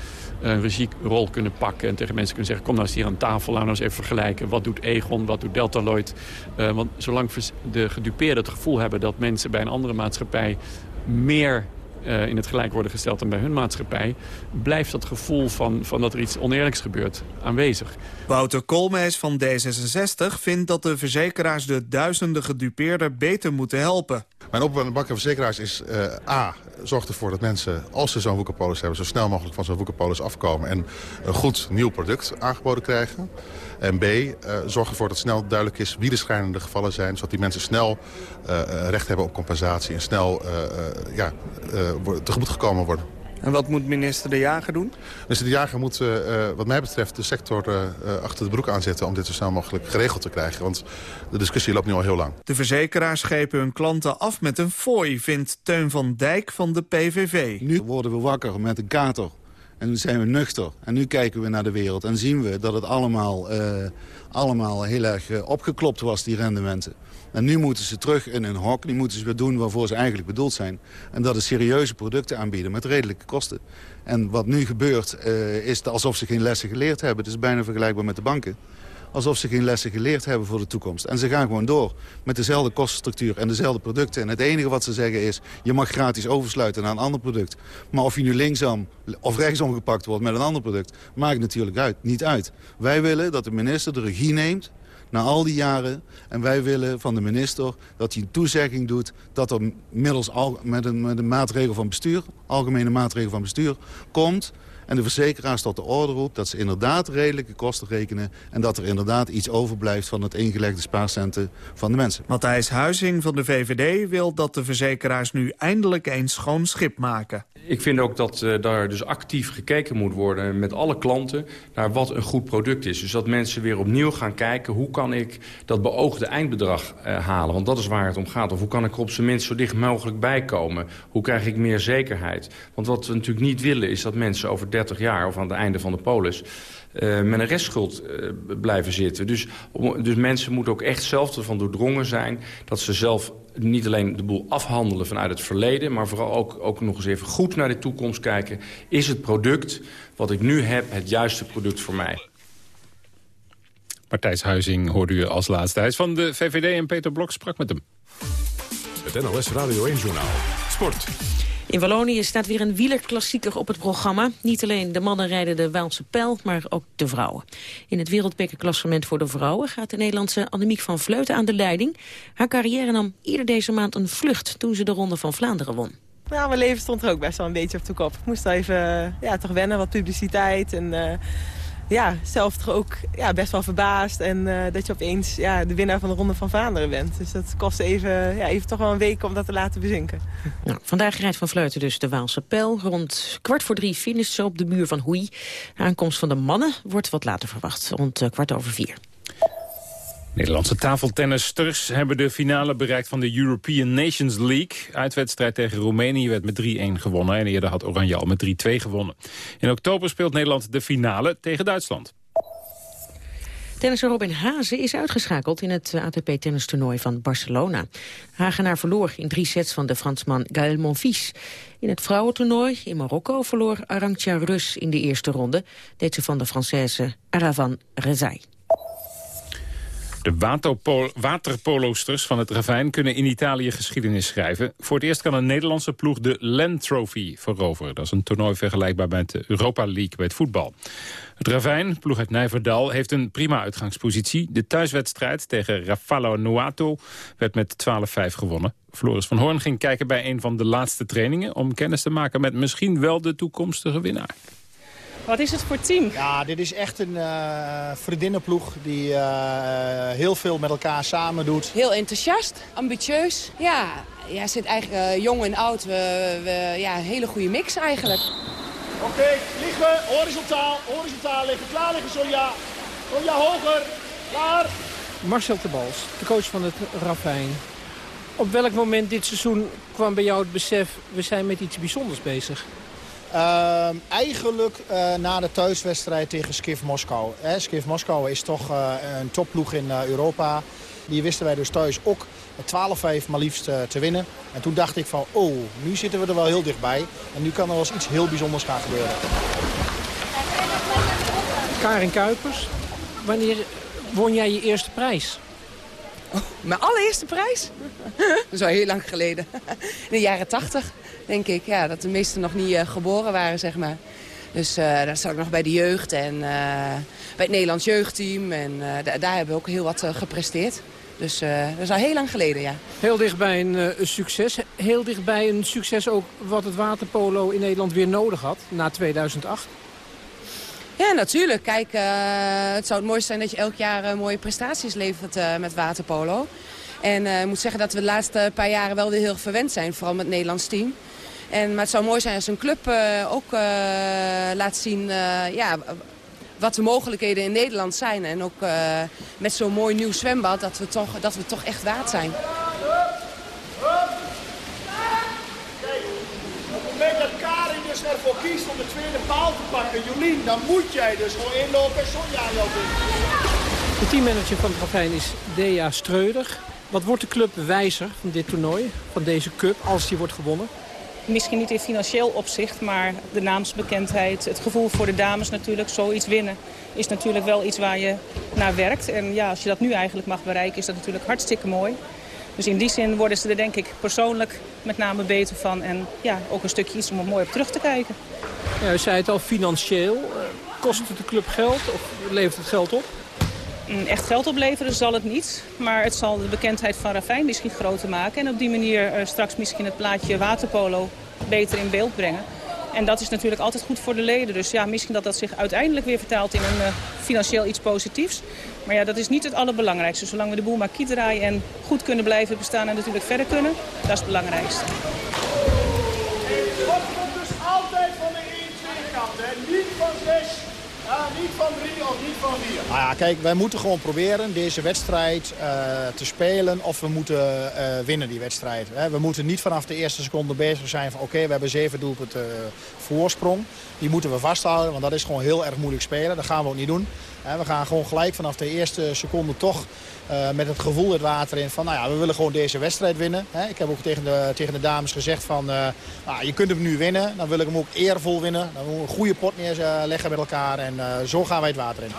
een regierol kunnen pakken. En tegen mensen kunnen zeggen, kom nou eens hier aan tafel. Laten we eens even vergelijken. Wat doet Egon, wat doet Deltaloid? Uh, want zolang de gedupeerden het gevoel hebben dat mensen bij een andere maatschappij... meer uh, in het gelijk worden gesteld dan bij hun maatschappij... blijft dat gevoel van, van dat er iets oneerlijks gebeurt aanwezig. Wouter Koolmees van D66 vindt dat de verzekeraars de duizenden gedupeerden beter moeten helpen. Mijn oproep aan de banken en verzekeraars is uh, A, zorg ervoor dat mensen, als ze zo'n woekerpolis hebben... zo snel mogelijk van zo'n woekerpolis afkomen en een goed nieuw product aangeboden krijgen. En B, uh, zorg ervoor dat snel duidelijk is wie de schrijnende gevallen zijn... zodat die mensen snel uh, recht hebben op compensatie en snel ja, tegemoet gekomen worden. En wat moet minister De Jager doen? Minister De Jager moet, uh, wat mij betreft, de sector uh, achter de broek aanzetten... om dit zo snel mogelijk geregeld te krijgen. Want de discussie loopt nu al heel lang. De verzekeraars schepen hun klanten af met een fooi... vindt Teun van Dijk van de PVV. Nu worden we wakker met een kater. En nu zijn we nuchter. En nu kijken we naar de wereld en zien we dat het allemaal, allemaal heel erg opgeklopt was, die rendementen. En nu moeten ze terug in hun hok. Nu moeten ze weer doen waarvoor ze eigenlijk bedoeld zijn. En dat is serieuze producten aanbieden met redelijke kosten. En wat nu gebeurt uh, is alsof ze geen lessen geleerd hebben. Het is bijna vergelijkbaar met de banken. Alsof ze geen lessen geleerd hebben voor de toekomst. En ze gaan gewoon door met dezelfde kostenstructuur en dezelfde producten. En het enige wat ze zeggen is, je mag gratis oversluiten naar een ander product. Maar of je nu linksom of rechtsom gepakt wordt met een ander product... maakt natuurlijk uit, niet uit. Wij willen dat de minister de regie neemt na al die jaren. En wij willen van de minister dat hij een toezegging doet... dat er middels al, met, een, met een maatregel van bestuur, algemene maatregel van bestuur, komt en de verzekeraars tot de orde roept... dat ze inderdaad redelijke kosten rekenen... en dat er inderdaad iets overblijft van het ingelegde spaarcenten van de mensen. Matthijs Huizing van de VVD wil dat de verzekeraars nu eindelijk eens schoon schip maken. Ik vind ook dat uh, daar dus actief gekeken moet worden met alle klanten... naar wat een goed product is. Dus dat mensen weer opnieuw gaan kijken... hoe kan ik dat beoogde eindbedrag uh, halen? Want dat is waar het om gaat. Of hoe kan ik er op zijn minst zo dicht mogelijk bij komen? Hoe krijg ik meer zekerheid? Want wat we natuurlijk niet willen is dat mensen over 30 jaar... of aan het einde van de polis... Uh, met een restschuld uh, blijven zitten. Dus, dus mensen moeten ook echt zelf ervan doordrongen zijn... dat ze zelf niet alleen de boel afhandelen vanuit het verleden... maar vooral ook, ook nog eens even goed naar de toekomst kijken. Is het product wat ik nu heb het juiste product voor mij? Partijs Huizing hoorde u als laatste. Hij is van de VVD en Peter Blok sprak met hem. Het NOS Radio 1-journaal. Sport. In Wallonië staat weer een wielerklassieker op het programma. Niet alleen de mannen rijden de Waalse pijl, maar ook de vrouwen. In het wereldbekerklassement voor de vrouwen gaat de Nederlandse Annemiek van Vleuten aan de leiding. Haar carrière nam eerder deze maand een vlucht toen ze de Ronde van Vlaanderen won. Nou, mijn leven stond er ook best wel een beetje op de kop. Ik moest wel even ja, toch wennen, wat publiciteit en... Uh ja, zelf toch ook ja, best wel verbaasd. En uh, dat je opeens ja, de winnaar van de Ronde van Vlaanderen bent. Dus dat kost even, ja, even toch wel een week om dat te laten bezinken. Nou, vandaag rijdt Van Vleuten dus de Waalse Pijl. Rond kwart voor drie finisht ze op de muur van Hoei. Aankomst van de mannen wordt wat later verwacht. Rond uh, kwart over vier. Nederlandse tafeltennisters hebben de finale bereikt van de European Nations League. Uitwedstrijd tegen Roemenië werd met 3-1 gewonnen en eerder had Oranje al met 3-2 gewonnen. In oktober speelt Nederland de finale tegen Duitsland. Tennisser Robin Hazen is uitgeschakeld in het ATP-tennistoernooi van Barcelona. Hagenaar verloor in drie sets van de Fransman Gaël Monfils. In het vrouwentoernooi in Marokko verloor Arantxa Rus in de eerste ronde. Deed ze van de Française Aravan Rezai. De waterpolosters van het Ravijn kunnen in Italië geschiedenis schrijven. Voor het eerst kan een Nederlandse ploeg de Land Trophy veroveren. Dat is een toernooi vergelijkbaar met de Europa League bij het voetbal. Het Ravijn, ploeg uit Nijverdal, heeft een prima uitgangspositie. De thuiswedstrijd tegen Raffaello Nuato werd met 12-5 gewonnen. Floris van Hoorn ging kijken bij een van de laatste trainingen... om kennis te maken met misschien wel de toekomstige winnaar. Wat is het voor team? Ja, dit is echt een uh, vriendinnenploeg die uh, heel veel met elkaar samen doet. Heel enthousiast, ambitieus. Ja, ja zit eigenlijk uh, jong en oud. We, we, ja, een hele goede mix eigenlijk. Oké, okay, liggen, horizontaal, horizontaal liggen. Klaar liggen, Sonja. Sonja, hoger. Klaar. Marcel de Bals, de coach van het Rafijn. Op welk moment dit seizoen kwam bij jou het besef... we zijn met iets bijzonders bezig? Uh, eigenlijk uh, na de thuiswedstrijd tegen Skiv Moskou. Hè, Skiv Moskou is toch uh, een topploeg in uh, Europa. Die wisten wij dus thuis ook 12-5 maar liefst te winnen. En toen dacht ik van, oh, nu zitten we er wel heel dichtbij. En nu kan er wel eens iets heel bijzonders gaan gebeuren. Karin Kuipers, wanneer won jij je eerste prijs? Oh, mijn allereerste prijs? dat is al heel lang geleden. In de jaren 80 denk ik. Ja, dat de meesten nog niet uh, geboren waren, zeg maar. Dus uh, dat zat ik nog bij de jeugd en uh, bij het Nederlands jeugdteam. En daar hebben we ook heel wat gepresteerd. Dus dat is al heel lang geleden, ja. Heel dichtbij een, een, succes. Heel dichtbij een succes ook wat het waterpolo in Nederland weer nodig had na 2008. Ja, natuurlijk. Kijk, het zou het mooiste zijn dat je elk jaar mooie prestaties levert met waterpolo. En ik moet zeggen dat we de laatste paar jaren wel weer heel verwend zijn. Vooral met het Nederlands team. En, maar het zou mooi zijn als een club uh, ook uh, laat zien uh, ja, wat de mogelijkheden in Nederland zijn. En ook met zo'n mooi nieuw zwembad dat we, toch, dat we toch echt waard zijn. Op het moment dat Karin dus ervoor kiest om de tweede paal te pakken, Jolien, dan moet jij dus gewoon inlopen en Sonja lopen. De teammanager van het Ravijn is Dea Streuder. Wat wordt de club wijzer van dit toernooi, van deze cup, als die wordt gewonnen? Misschien niet in financieel opzicht, maar de naamsbekendheid, het gevoel voor de dames natuurlijk, zoiets winnen, is natuurlijk wel iets waar je naar werkt. En ja, als je dat nu eigenlijk mag bereiken, is dat natuurlijk hartstikke mooi. Dus in die zin worden ze er denk ik persoonlijk met name beter van. En ja, ook een stukje iets om er mooi op terug te kijken. Ja, u zei het al, financieel. Kost het de club geld of levert het geld op? Echt geld opleveren zal het niet. Maar het zal de bekendheid van Rafijn misschien groter maken. En op die manier uh, straks misschien het plaatje waterpolo beter in beeld brengen. En dat is natuurlijk altijd goed voor de leden. Dus ja, misschien dat dat zich uiteindelijk weer vertaalt in een uh, financieel iets positiefs. Maar ja, dat is niet het allerbelangrijkste. Zolang we de boel maar kiet draaien en goed kunnen blijven bestaan en natuurlijk verder kunnen, dat is het belangrijkste. Het komt dus altijd van de 1-2 kant, hè? niet van 6 ja, niet van drie of niet van vier. Nou ja, kijk, wij moeten gewoon proberen deze wedstrijd uh, te spelen of we moeten uh, winnen die wedstrijd. We moeten niet vanaf de eerste seconde bezig zijn van oké, we hebben zeven doelpunten voorsprong. Die moeten we vasthouden, want dat is gewoon heel erg moeilijk spelen. Dat gaan we ook niet doen. We gaan gewoon gelijk vanaf de eerste seconde toch uh, met het gevoel het water in van nou ja, we willen gewoon deze wedstrijd winnen. Ik heb ook tegen de, tegen de dames gezegd van uh, nou, je kunt hem nu winnen. Dan wil ik hem ook eervol winnen. Dan moeten we een goede pot neerleggen met elkaar en uh, zo gaan wij het water in.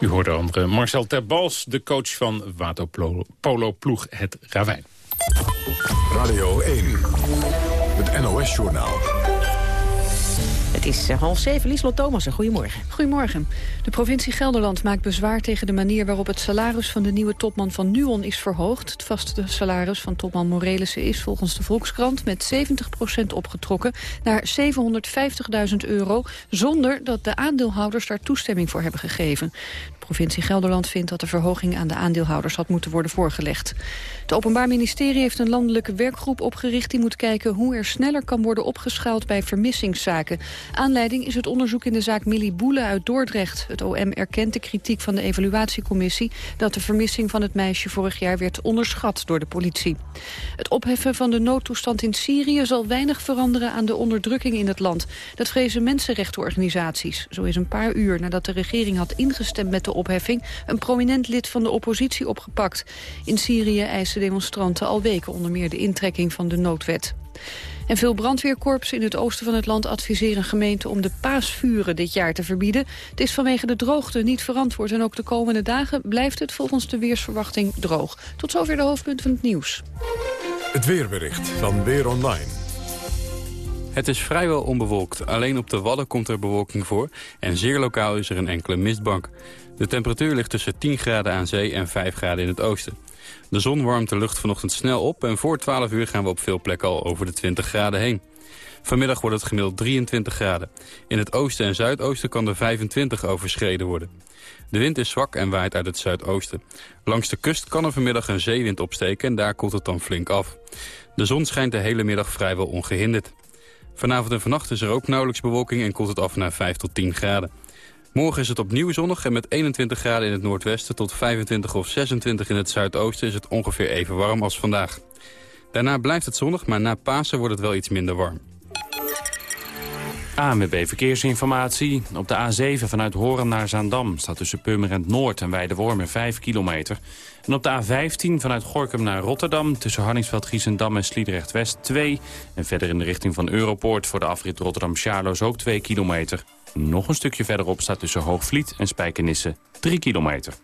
U hoorde andere Marcel Terbals, de coach van waterpolo-ploeg Het Ravijn. Radio 1, het NOS-journaal. Het is uh, half zeven. Lieslot Thomassen, goedemorgen. Goedemorgen. De provincie Gelderland maakt bezwaar tegen de manier waarop het salaris van de nieuwe topman van Nuon is verhoogd. Het vaste salaris van topman Morelissen is volgens de Volkskrant met 70% opgetrokken naar 750.000 euro, zonder dat de aandeelhouders daar toestemming voor hebben gegeven. Provincie Gelderland vindt dat de verhoging aan de aandeelhouders had moeten worden voorgelegd. Het Openbaar Ministerie heeft een landelijke werkgroep opgericht... die moet kijken hoe er sneller kan worden opgeschaald bij vermissingszaken. Aanleiding is het onderzoek in de zaak Millie Boele uit Dordrecht. Het OM erkent de kritiek van de evaluatiecommissie... dat de vermissing van het meisje vorig jaar werd onderschat door de politie. Het opheffen van de noodtoestand in Syrië zal weinig veranderen aan de onderdrukking in het land. Dat vrezen mensenrechtenorganisaties. Zo is een paar uur nadat de regering had ingestemd met de opheffing... een prominent lid van de oppositie opgepakt. In Syrië eisen demonstranten al weken onder meer de intrekking van de noodwet. En veel brandweerkorpsen in het oosten van het land adviseren gemeenten om de paasvuren dit jaar te verbieden. Het is vanwege de droogte niet verantwoord en ook de komende dagen blijft het volgens de weersverwachting droog. Tot zover de hoofdpunten van het nieuws. Het weerbericht van Weer Online. Het is vrijwel onbewolkt. Alleen op de Wadden komt er bewolking voor. En zeer lokaal is er een enkele mistbank. De temperatuur ligt tussen 10 graden aan zee en 5 graden in het oosten. De zon warmt de lucht vanochtend snel op... en voor 12 uur gaan we op veel plekken al over de 20 graden heen. Vanmiddag wordt het gemiddeld 23 graden. In het oosten en zuidoosten kan de 25 overschreden worden. De wind is zwak en waait uit het zuidoosten. Langs de kust kan er vanmiddag een zeewind opsteken en daar koelt het dan flink af. De zon schijnt de hele middag vrijwel ongehinderd. Vanavond en vannacht is er ook nauwelijks bewolking en koelt het af naar 5 tot 10 graden. Morgen is het opnieuw zonnig en met 21 graden in het noordwesten tot 25 of 26 in het zuidoosten is het ongeveer even warm als vandaag. Daarna blijft het zonnig, maar na Pasen wordt het wel iets minder warm. ANWB Verkeersinformatie. Op de A7 vanuit Horen naar Zaandam staat tussen Purmerend Noord en Weidewormen 5 kilometer. En op de A15 vanuit Gorkum naar Rotterdam tussen Harningsveld, Giesendam en Sliedrecht West 2. En verder in de richting van Europoort voor de afrit Rotterdam-Charloes ook 2 kilometer. Nog een stukje verderop staat tussen Hoogvliet en Spijkenisse 3 kilometer.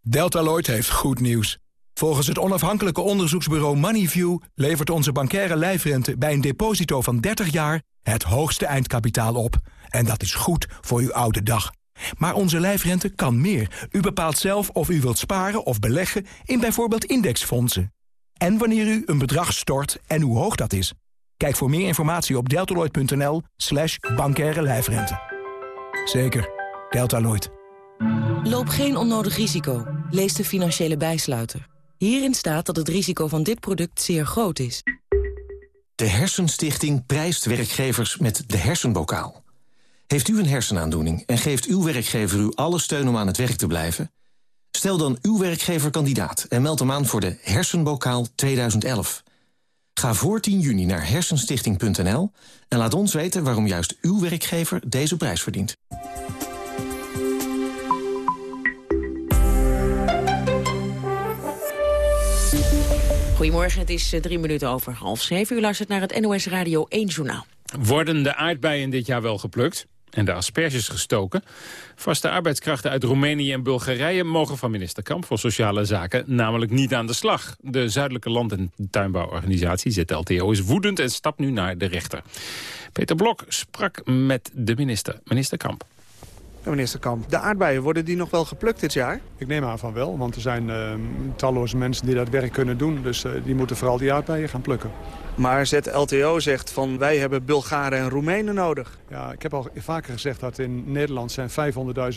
Deltaloid heeft goed nieuws. Volgens het onafhankelijke onderzoeksbureau Moneyview... levert onze bankaire lijfrente bij een deposito van 30 jaar... het hoogste eindkapitaal op. En dat is goed voor uw oude dag. Maar onze lijfrente kan meer. U bepaalt zelf of u wilt sparen of beleggen in bijvoorbeeld indexfondsen. En wanneer u een bedrag stort en hoe hoog dat is. Kijk voor meer informatie op deltaloid.nl slash bankaire lijfrente. Zeker, Deltaloid. Loop geen onnodig risico. Lees de financiële bijsluiter. Hierin staat dat het risico van dit product zeer groot is. De Hersenstichting prijst werkgevers met de hersenbokaal. Heeft u een hersenaandoening en geeft uw werkgever u alle steun om aan het werk te blijven? Stel dan uw werkgever kandidaat en meld hem aan voor de Hersenbokaal 2011. Ga voor 10 juni naar hersenstichting.nl en laat ons weten waarom juist uw werkgever deze prijs verdient. Goedemorgen, het is eh, drie minuten over half zeven. U luistert naar het NOS Radio 1 Journaal. Worden de aardbeien dit jaar wel geplukt? En de asperges gestoken. Vaste arbeidskrachten uit Roemenië en Bulgarije mogen van minister Kamp voor Sociale Zaken namelijk niet aan de slag. De Zuidelijke Land- en Tuinbouworganisatie, ZLTO, is woedend en stapt nu naar de rechter. Peter Blok sprak met de minister, minister Kamp. Minister Kamp, de aardbeien, worden die nog wel geplukt dit jaar? Ik neem aan van wel, want er zijn uh, talloze mensen die dat werk kunnen doen. Dus uh, die moeten vooral die aardbeien gaan plukken. Maar ZLTO zegt van wij hebben Bulgaren en Roemenen nodig. Ja, ik heb al vaker gezegd dat in Nederland zijn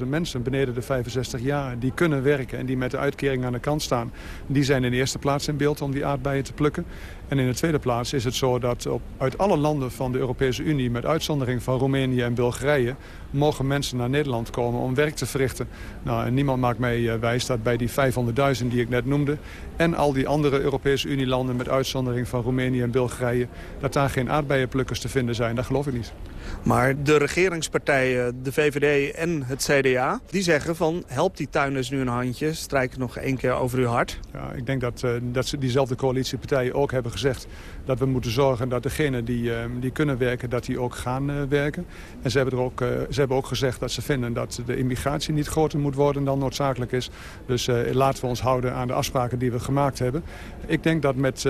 500.000 mensen beneden de 65 jaar... die kunnen werken en die met de uitkering aan de kant staan. Die zijn in de eerste plaats in beeld om die aardbeien te plukken. En in de tweede plaats is het zo dat op, uit alle landen van de Europese Unie... met uitzondering van Roemenië en Bulgarije... mogen mensen naar Nederland komen om werk te verrichten. Nou, en niemand maakt mij wijs dat bij die 500.000 die ik net noemde... en al die andere Europese Unie-landen met uitzondering van Roemenië en Bulgarije... dat daar geen aardbeienplukkers te vinden zijn. Dat geloof ik niet. Maar de regeringspartijen, de VVD en het CDA, die zeggen van... help die tuinders nu een handje, strijk nog één keer over uw hart. Ja, ik denk dat, uh, dat diezelfde coalitiepartijen ook hebben gezegd... dat we moeten zorgen dat degenen die, uh, die kunnen werken, dat die ook gaan uh, werken. En ze hebben, er ook, ze hebben ook gezegd dat ze vinden dat de immigratie niet groter moet worden dan noodzakelijk is. Dus laten we ons houden aan de afspraken die we gemaakt hebben. Ik denk dat met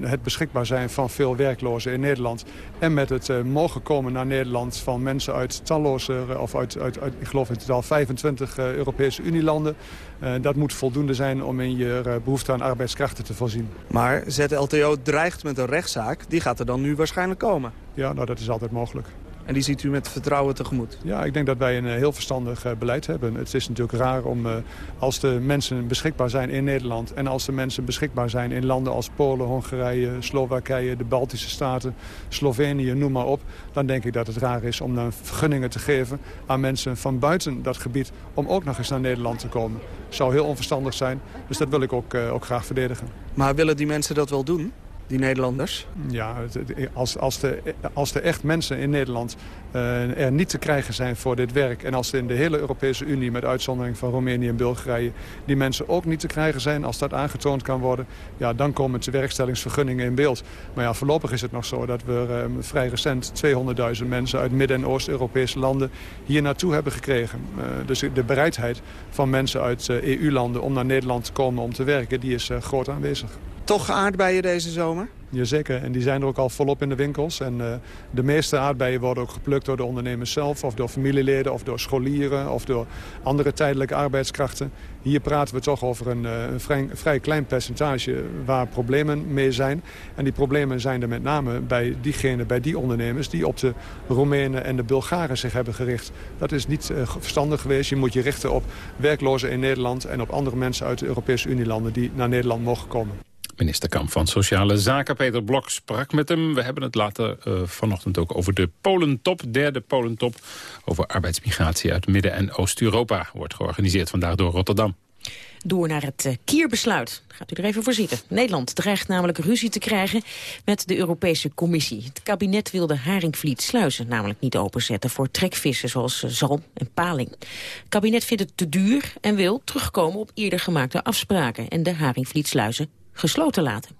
het beschikbaar zijn van veel werklozen in Nederland... en met het mogen komen naar Nederland van mensen uit talloze... of uit, uit, uit ik geloof in totaal 25 Europese Unielanden... dat moet voldoende zijn om in je behoefte aan arbeidskrachten te voorzien. Maar ZLTO dreigt met een rechtszaak. Die gaat er dan nu waarschijnlijk komen. Ja, nou dat is altijd mogelijk. En die ziet u met vertrouwen tegemoet? Ja, ik denk dat wij een heel verstandig beleid hebben. Het is natuurlijk raar om, als de mensen beschikbaar zijn in Nederland... en als de mensen beschikbaar zijn in landen als Polen, Hongarije, Slowakije... de Baltische Staten, Slovenië, noem maar op... dan denk ik dat het raar is om dan vergunningen te geven aan mensen van buiten dat gebied... om ook nog eens naar Nederland te komen. Dat zou heel onverstandig zijn, dus dat wil ik ook, ook graag verdedigen. Maar willen die mensen dat wel doen? Die Nederlanders? Ja, als, als, de, als er echt mensen in Nederland er niet te krijgen zijn voor dit werk... en als in de hele Europese Unie, met uitzondering van Roemenië en Bulgarije... die mensen ook niet te krijgen zijn, als dat aangetoond kan worden... ja, dan komen de werkstellingsvergunningen in beeld. Maar ja, voorlopig is het nog zo dat we uh, vrij recent 200.000 mensen... uit Midden- en Oost-Europese landen hier naartoe hebben gekregen. Uh, dus de bereidheid van mensen uit EU-landen om naar Nederland te komen om te werken... die is groot aanwezig. Toch aardbeien deze zomer? Jazeker, en die zijn er ook al volop in de winkels. En uh, de meeste aardbeien worden ook geplukt door de ondernemers zelf... of door familieleden, of door scholieren, of door andere tijdelijke arbeidskrachten. Hier praten we toch over een, uh, een vrij, klein percentage waar problemen mee zijn. En die problemen zijn er met name bij diegenen, bij die ondernemers... die op de Roemenen en de Bulgaren zich hebben gericht. Dat is niet uh, verstandig geweest. Je moet je richten op werklozen in Nederland... en op andere mensen uit de Europese Unielanden die naar Nederland mogen komen. Minister Kamp van Sociale Zaken, Peter Blok, sprak met hem. We hebben het later uh, vanochtend ook over de Polentop, derde Polentop... over arbeidsmigratie uit Midden- en Oost-Europa. Wordt georganiseerd vandaag door Rotterdam. Door naar het uh, kierbesluit. Gaat u er even voor zitten. Nederland dreigt namelijk ruzie te krijgen met de Europese Commissie. Het kabinet wil de Haringvliet sluizen namelijk niet openzetten voor trekvissen zoals uh, zalm en paling. Het kabinet vindt het te duur en wil terugkomen op eerder gemaakte afspraken en de Haringvliet sluizen gesloten laten.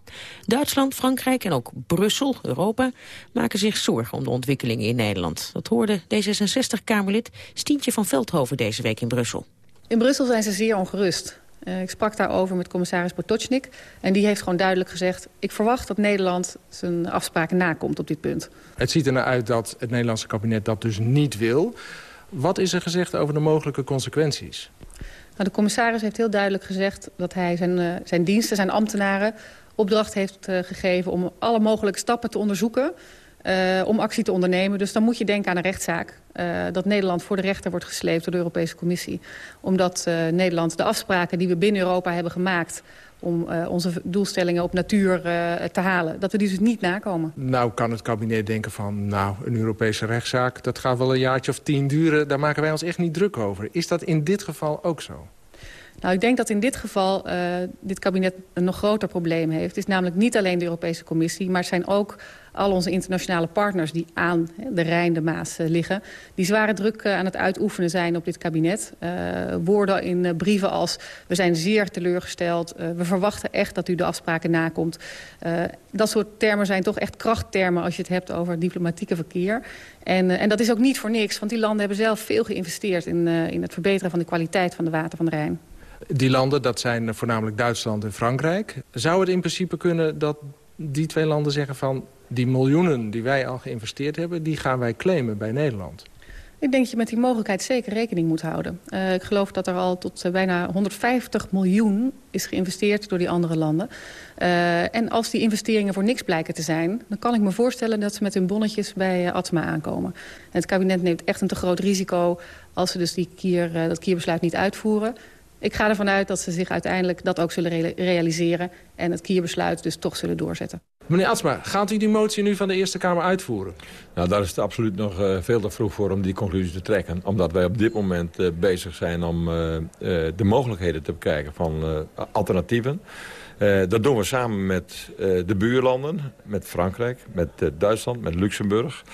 Duitsland, Frankrijk en ook Brussel, Europa, maken zich zorgen om de ontwikkelingen in Nederland. Dat hoorde D66-Kamerlid Stientje van Veldhoven deze week in Brussel. In Brussel zijn ze zeer ongerust. Uh, ik sprak daarover met commissaris Potocnik en die heeft gewoon duidelijk gezegd... ik verwacht dat Nederland zijn afspraken nakomt op dit punt. Het ziet er naar uit dat het Nederlandse kabinet dat dus niet wil. Wat is er gezegd over de mogelijke consequenties? Nou, de commissaris heeft heel duidelijk gezegd dat hij zijn, uh, zijn diensten, zijn ambtenaren... opdracht heeft uh, gegeven om alle mogelijke stappen te onderzoeken... Uh, om actie te ondernemen. Dus dan moet je denken aan een rechtszaak. dat Nederland voor de rechter wordt gesleept door de Europese Commissie. Omdat Nederland de afspraken die we binnen Europa hebben gemaakt om uh, onze doelstellingen op natuur uh, te halen. Dat we die dus niet nakomen. Nou kan het kabinet denken van... nou, een Europese rechtszaak, dat gaat wel een jaartje of tien duren. Daar maken wij ons echt niet druk over. Is dat in dit geval ook zo? Nou, ik denk dat in dit geval uh, dit kabinet een nog groter probleem heeft. Het is namelijk niet alleen de Europese Commissie... maar het zijn ook al onze internationale partners die aan de Rijn, de Maas uh, liggen... die zware druk uh, aan het uitoefenen zijn op dit kabinet. Uh, woorden in brieven als we zijn zeer teleurgesteld... we verwachten echt dat u de afspraken nakomt. dat soort termen zijn toch echt krachttermen als je het hebt over diplomatieke verkeer. En, en dat is ook niet voor niks, want die landen hebben zelf veel geïnvesteerd... in, in het verbeteren van de kwaliteit van de water van de Rijn. Die landen, dat zijn voornamelijk Duitsland en Frankrijk. Zou het in principe kunnen dat die twee landen zeggen van... die miljoenen die wij al geïnvesteerd hebben, die gaan wij claimen bij Nederland? Ik denk dat je met die mogelijkheid zeker rekening moet houden. Uh, ik geloof dat er al tot uh, bijna 150 miljoen is geïnvesteerd door die andere landen. Uh, en als die investeringen voor niks blijken te zijn... dan kan ik me voorstellen dat ze met hun bonnetjes bij Atma aankomen. En het kabinet neemt echt een te groot risico... als ze dus die kier, dat kierbesluit niet uitvoeren. Ik ga ervan uit dat ze zich uiteindelijk dat ook zullen re realiseren... en het kierbesluit dus toch zullen doorzetten. Meneer Atsma, gaat u die motie nu van de Eerste Kamer uitvoeren? Nou, daar is het absoluut nog uh, veel te vroeg voor om die conclusie te trekken. Omdat wij op dit moment uh, bezig zijn om uh, de mogelijkheden te bekijken van alternatieven. dat doen we samen met de buurlanden, met Frankrijk, met Duitsland, met Luxemburg.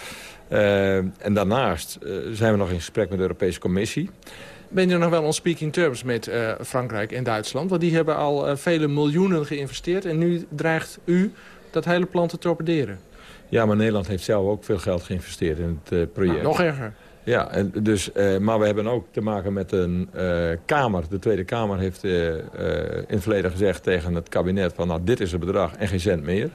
en daarnaast zijn we nog in gesprek met de Europese Commissie ben je nog wel on speaking terms met uh, Frankrijk en Duitsland? Want die hebben al uh, vele miljoenen geïnvesteerd. En nu dreigt u dat hele plan te torpederen. Ja, maar Nederland heeft zelf ook veel geld geïnvesteerd in het uh, project. Nou, nog erger. Ja, en dus, maar we hebben ook te maken met een Kamer. De Tweede Kamer heeft in het verleden gezegd tegen het kabinet... van nou, dit is het bedrag en geen cent meer.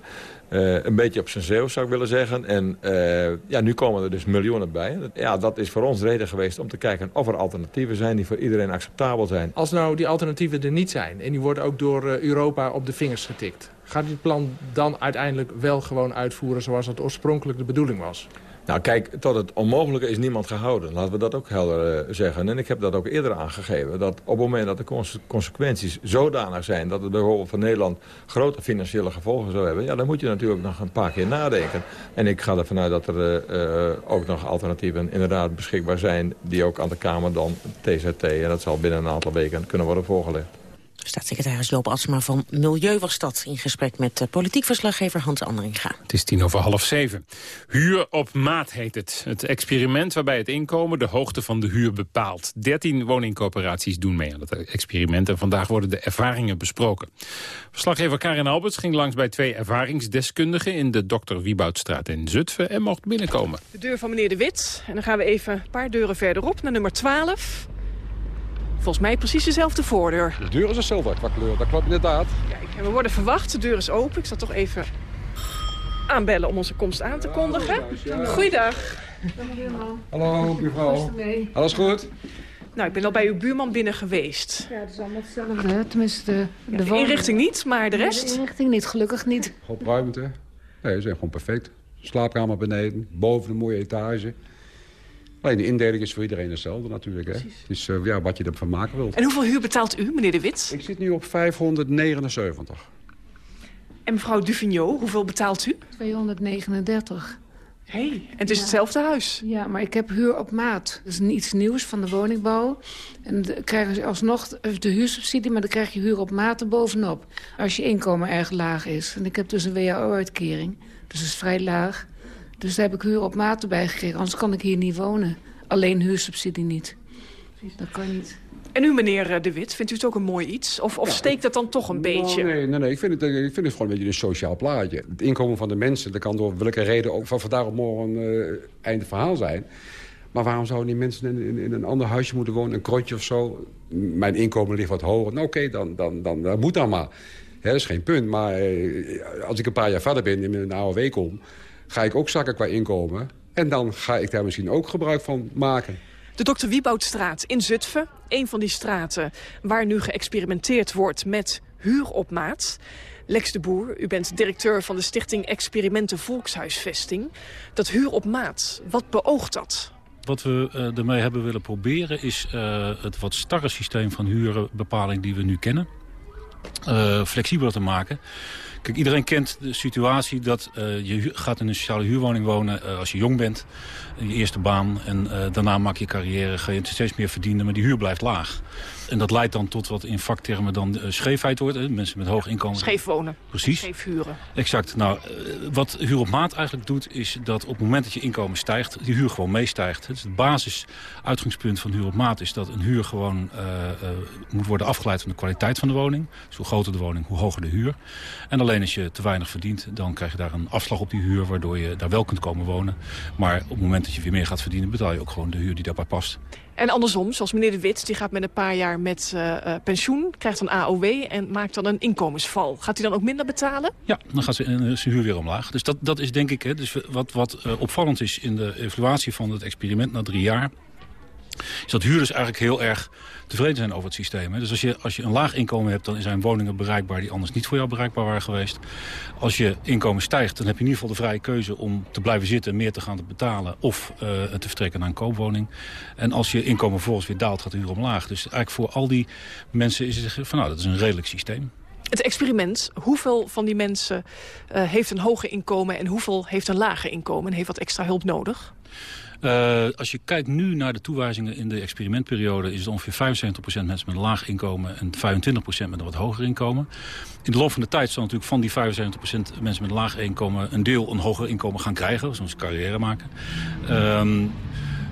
Uh, een beetje op zijn zeeuw zou ik willen zeggen. En uh, ja, nu komen er dus miljoenen bij. Ja, dat is voor ons reden geweest om te kijken of er alternatieven zijn... die voor iedereen acceptabel zijn. Als nou die alternatieven er niet zijn... en die worden ook door uh, Europa op de vingers getikt... gaat dit plan dan uiteindelijk wel gewoon uitvoeren... zoals het oorspronkelijk de bedoeling was? Nou kijk, tot het onmogelijke is niemand gehouden. Laten we dat ook helder uh, zeggen. En ik heb dat ook eerder aangegeven. Dat op het moment dat de conse consequenties zodanig zijn... dat het bijvoorbeeld van Nederland grote financiële gevolgen zou hebben... ja, dan moet je natuurlijk nog een paar keer nadenken. En ik ga ervan uit dat er uh, ook nog alternatieven inderdaad beschikbaar zijn... die ook aan de Kamer dan TZT... en dat zal binnen een aantal weken kunnen worden voorgelegd. Staatssecretaris Joop Asma van Milieu was dat... in gesprek met uh, politiek verslaggever Hans Andringa. Het is tien over half zeven. Huur op maat heet het. Het experiment waarbij het inkomen de hoogte van de huur bepaalt. Dertien woningcoöperaties doen mee aan het experiment... en vandaag worden de ervaringen besproken. Verslaggever Karin Alberts ging langs bij twee ervaringsdeskundigen... in de Dr. Wieboudstraat in Zutphen en mocht binnenkomen. De deur van meneer De Wit. En dan gaan we even een paar deuren verderop naar nummer 12... Volgens mij precies dezelfde voordeur. De deur is hetzelfde qua kleur, dat klopt inderdaad. Kijk, we worden verwacht. De deur is open. Ik zal toch even aanbellen om onze komst aan te kondigen. Goeiedag. Hallo, mevrouw. Alles goed? Nou, ik ben al bij uw buurman binnen geweest. Ja, het is allemaal hetzelfde. Tenminste, de, de, de inrichting niet, maar de rest? de inrichting niet, gelukkig niet. Goed ruimte. Nee, ze zijn gewoon perfect. Slaapkamer beneden, boven een mooie etage. Alleen de indeling is voor iedereen hetzelfde natuurlijk. Hè? Het is uh, ja, wat je ervan maken wilt. En hoeveel huur betaalt u, meneer De Wit? Ik zit nu op 579. En mevrouw Duvigneau, hoeveel betaalt u? 239. Hé, hey, en het is ja. hetzelfde huis? Ja, maar ik heb huur op maat. Dat is iets nieuws van de woningbouw. En dan krijgen ze alsnog de huursubsidie, maar dan krijg je huur op maat er bovenop. Als je inkomen erg laag is. En ik heb dus een WHO-uitkering, dus dat is vrij laag. Dus daar heb ik huur op maat erbij gekregen, anders kan ik hier niet wonen. Alleen huursubsidie niet. Dat kan niet. En u, meneer De Wit, vindt u het ook een mooi iets? Of, of ja, steekt dat dan toch een nou, beetje? Nee, nee, nee. Ik, vind het, ik vind het gewoon een beetje een sociaal plaatje. Het inkomen van de mensen, dat kan door welke reden ook van vandaag op morgen een uh, einde verhaal zijn. Maar waarom zouden die mensen in, in, in, een ander huisje moeten wonen, een krotje of zo? Mijn inkomen ligt wat hoger. Nou oké, okay, dan, dan, dan, dan moet dan maar. Ja, dat is geen punt. Maar eh, als ik een paar jaar verder ben in mijn AOW kom... ga ik ook zakken qua inkomen. En dan ga ik daar misschien ook gebruik van maken. De Dr. Wieboudstraat in Zutphen. Een van die straten waar nu geëxperimenteerd wordt met huur op maat. Lex de Boer, u bent directeur van de stichting Experimenten Volkshuisvesting. Dat huur op maat, wat beoogt dat? Wat we uh, ermee hebben willen proberen is uh, het wat starre systeem van huurbepaling die we nu kennen. Uh, flexibeler te maken. Kijk, iedereen kent de situatie dat uh, je gaat in een sociale huurwoning wonen uh, als je jong bent. Je eerste baan en uh, daarna maak je carrière, ga je steeds meer verdienen, maar die huur blijft laag. En dat leidt dan tot wat in vaktermen dan scheefheid wordt. Hè? Mensen met hoog inkomen. Scheef wonen. Precies. Scheef huren. Exact. Nou, wat huur op maat eigenlijk doet, is dat op het moment dat je inkomen stijgt, die huur gewoon meestijgt. Dus het basis uitgangspunt van huur op maat is dat een huur gewoon moet worden afgeleid van de kwaliteit van de woning. Dus hoe groter de woning, hoe hoger de huur. En alleen als je te weinig verdient, dan krijg je daar een afslag op die huur... waardoor je daar wel kunt komen wonen. Maar op het moment dat je weer meer gaat verdienen... betaal je ook gewoon de huur die daarbij past. En andersom, zoals meneer De Wit, die gaat met een paar jaar met uh, uh, pensioen... krijgt een AOW en maakt dan een inkomensval. Gaat hij dan ook minder betalen? Ja, dan gaat zijn huur weer omlaag. Dus dat, dat is denk ik, hè, dus wat, wat opvallend is in de evaluatie van het experiment na drie jaar is dat huurders eigenlijk heel erg tevreden zijn over het systeem. Hè. Dus als je, als je een laag inkomen hebt, dan zijn woningen bereikbaar... die anders niet voor jou bereikbaar waren geweest. Als je inkomen stijgt, dan heb je in ieder geval de vrije keuze... om te blijven zitten en meer te gaan betalen... of uh, te vertrekken naar een koopwoning. En als je inkomen vervolgens weer daalt, gaat de huur omlaag. Dus eigenlijk voor al die mensen is het van... nou, dat is een redelijk systeem. Het experiment, hoeveel van die mensen uh, heeft een hoger inkomen... en hoeveel heeft een lager inkomen en heeft wat extra hulp nodig? Uh, als je kijkt nu naar de toewijzingen in de experimentperiode... is het ongeveer 75% mensen met een laag inkomen en 25% met een wat hoger inkomen. In de loop van de tijd zal natuurlijk van die 75% mensen met een laag inkomen... een deel een hoger inkomen gaan krijgen, zoals carrière maken. Um,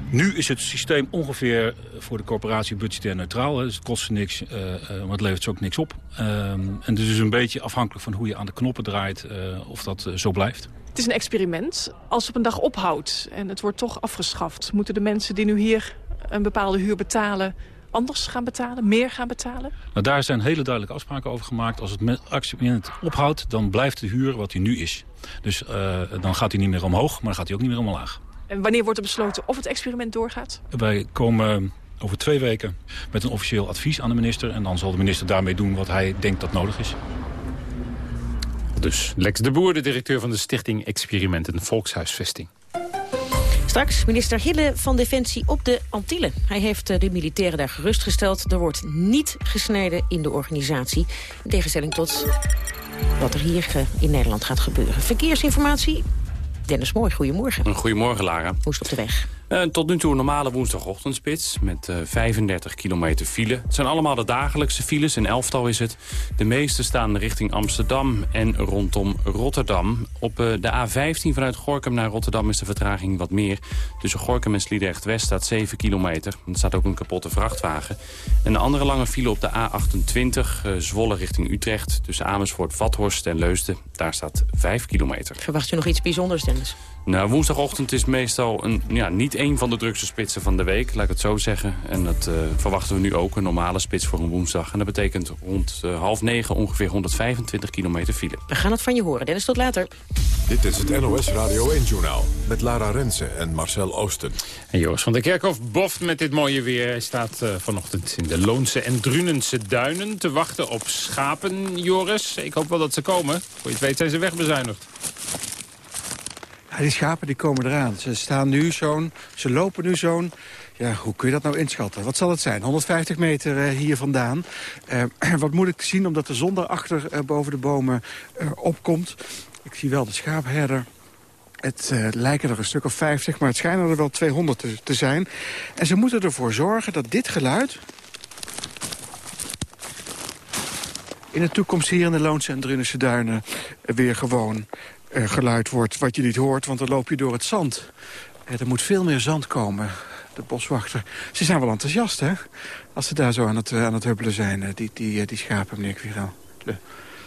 nu is het systeem ongeveer voor de corporatie budgetair neutraal. Dus het kost niks, uh, maar het levert ook niks op. Um, en dus is een beetje afhankelijk van hoe je aan de knoppen draait... Of dat zo blijft. Het is een experiment. Als het op een dag ophoudt en het wordt toch afgeschaft... moeten de mensen die nu hier een bepaalde huur betalen... anders gaan betalen, meer gaan betalen? Nou, daar zijn hele duidelijke afspraken over gemaakt. Als het experiment ophoudt, dan blijft de huur wat hij nu is. Dus uh, dan gaat hij niet meer omhoog, maar dan gaat hij ook niet meer omlaag. En wanneer wordt er besloten of het experiment doorgaat? Wij komen over twee weken met een officieel advies aan de minister. En dan zal de minister daarmee doen wat hij denkt dat nodig is. Dus Lex de Boer, de directeur van de stichting Experimenten Volkshuisvesting. Straks minister Hille van Defensie op de Antillen. Hij heeft de militairen daar gerustgesteld. Er wordt niet gesneden in de organisatie. In tegenstelling tot wat er hier in Nederland gaat gebeuren. Verkeersinformatie, Dennis Mooi, goedemorgen. Goedemorgen, Lara. Hoe is het op de weg? Uh, tot nu toe een normale woensdagochtendspits met uh, 35 kilometer file. Het zijn allemaal de dagelijkse files, een elftal is het. De meeste staan richting Amsterdam en rondom Rotterdam. Op uh, de A15 vanuit Gorkum naar Rotterdam is de vertraging wat meer. Tussen Gorkum en Sliedrecht-West staat 7 kilometer. Er staat ook een kapotte vrachtwagen. En een andere lange file op de A28, Zwolle richting Utrecht... tussen Amersfoort, Vathorst en Leusden. Daar staat 5 kilometer. Verwacht je nog iets bijzonders, Dennis? Nou, woensdagochtend is meestal een ja, niet één van de drukste spitsen van de week, laat ik het zo zeggen. En dat uh, verwachten we nu ook, een normale spits voor een woensdag. En dat betekent rond uh, half negen ongeveer 125 kilometer file. We gaan het van je horen. Dennis, tot later. Dit is het NOS Radio 1-journaal met Lara Rensen en Marcel Oosten. En Joris van der Kerkhof boft met dit mooie weer. Hij staat uh, vanochtend in de Loonse en Drunense duinen te wachten op schapen, Joris. Ik hoop wel dat ze komen. Voor je het weet zijn ze wegbezuinigd. Die schapen die komen eraan. Ze staan nu zo'n, ze lopen nu zo'n... Ja, hoe kun je dat nou inschatten? Wat zal het zijn? 150 meter uh, hier vandaan. Uh, wat moet ik zien omdat de zon daarachter uh, boven de bomen opkomt? Ik zie wel de schaapherder. Het lijken er een stuk of 50, maar het schijnen er wel 200 te, zijn. En ze moeten ervoor zorgen dat dit geluid... in de toekomst hier in de Loonse en Drunense Duinen weer gewoon uh, geluid wordt wat je niet hoort, want dan loop je door het zand. Uh, er moet veel meer zand komen, de boswachter. Ze zijn wel enthousiast, hè? Als ze daar zo aan het, uh, aan het hubbelen zijn, die, die, die schapen, meneer Quirel.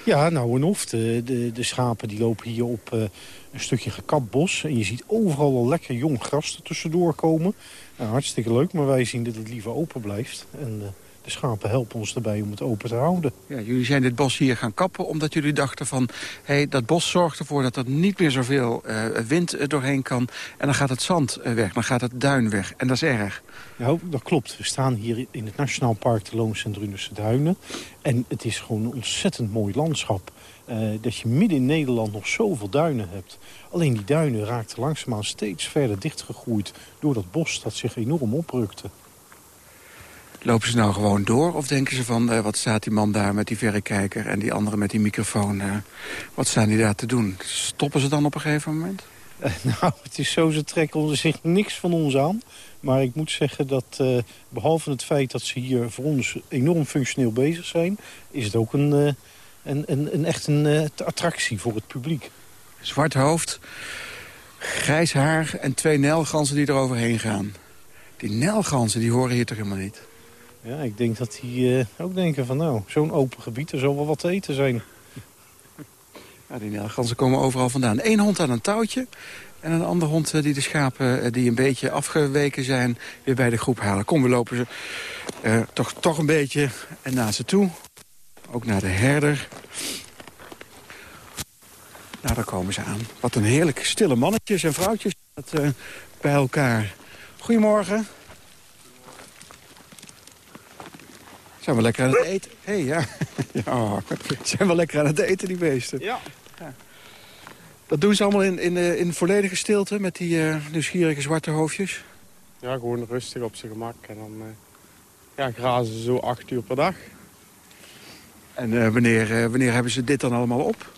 Ja, nou en of. De, de, de, schapen die lopen hier op een stukje gekapt bos. En je ziet overal al lekker jong gras er tussendoor komen. Nou, hartstikke leuk, maar wij zien dat het liever open blijft. En de schapen helpen ons erbij om het open te houden. Ja, jullie zijn dit bos hier gaan kappen omdat jullie dachten van... Hey, dat bos zorgt ervoor dat er niet meer zoveel uh, wind doorheen kan. En dan gaat het zand weg, dan gaat het duin weg. En dat is erg. Nou, dat klopt. We staan hier in het Nationaal Park de Loons en Drunense Duinen. En het is gewoon een ontzettend mooi landschap. Uh, dat je midden in Nederland nog zoveel duinen hebt. Alleen die duinen raakten langzaamaan steeds verder dichtgegroeid... door dat bos dat zich enorm oprukte. Lopen ze nou gewoon door of denken ze van... Uh, wat staat die man daar met die verrekijker en die andere met die microfoon? Uh, wat staan die daar te doen? Stoppen ze dan op een gegeven moment? Uh, nou, het is zo, ze trekken zich niks van ons aan. Maar ik moet zeggen dat behalve het feit dat ze hier voor ons enorm functioneel bezig zijn... is het ook een, een, een, een echt een attractie voor het publiek. Zwart hoofd, grijs haar en twee nelganzen die er overheen gaan. Die nelganzen die horen hier toch helemaal niet? Ja, ik denk dat die uh, ook denken van nou, zo'n open gebied, er zal wel wat te eten zijn. Ja, die nelganzen komen overal vandaan. Eén hond aan een touwtje en een andere hond uh, die de schapen uh, die een beetje afgeweken zijn weer bij de groep halen. Kom, we lopen ze toch, toch een beetje en naar ze toe. Ook naar de herder. Nou, daar komen ze aan. Wat een heerlijk stille mannetjes en vrouwtjes dat, bij elkaar. Goedemorgen. Zijn we lekker aan het eten? Hé, hey, ja. ja. Zijn we lekker aan het eten, die beesten? Ja. ja. Dat doen ze allemaal in, in, in volledige stilte met die uh, nieuwsgierige zwarte hoofdjes? Ja, gewoon rustig op zijn gemak. En dan uh, ja, grazen ze zo acht uur per dag. En uh, wanneer, wanneer hebben ze dit dan allemaal op?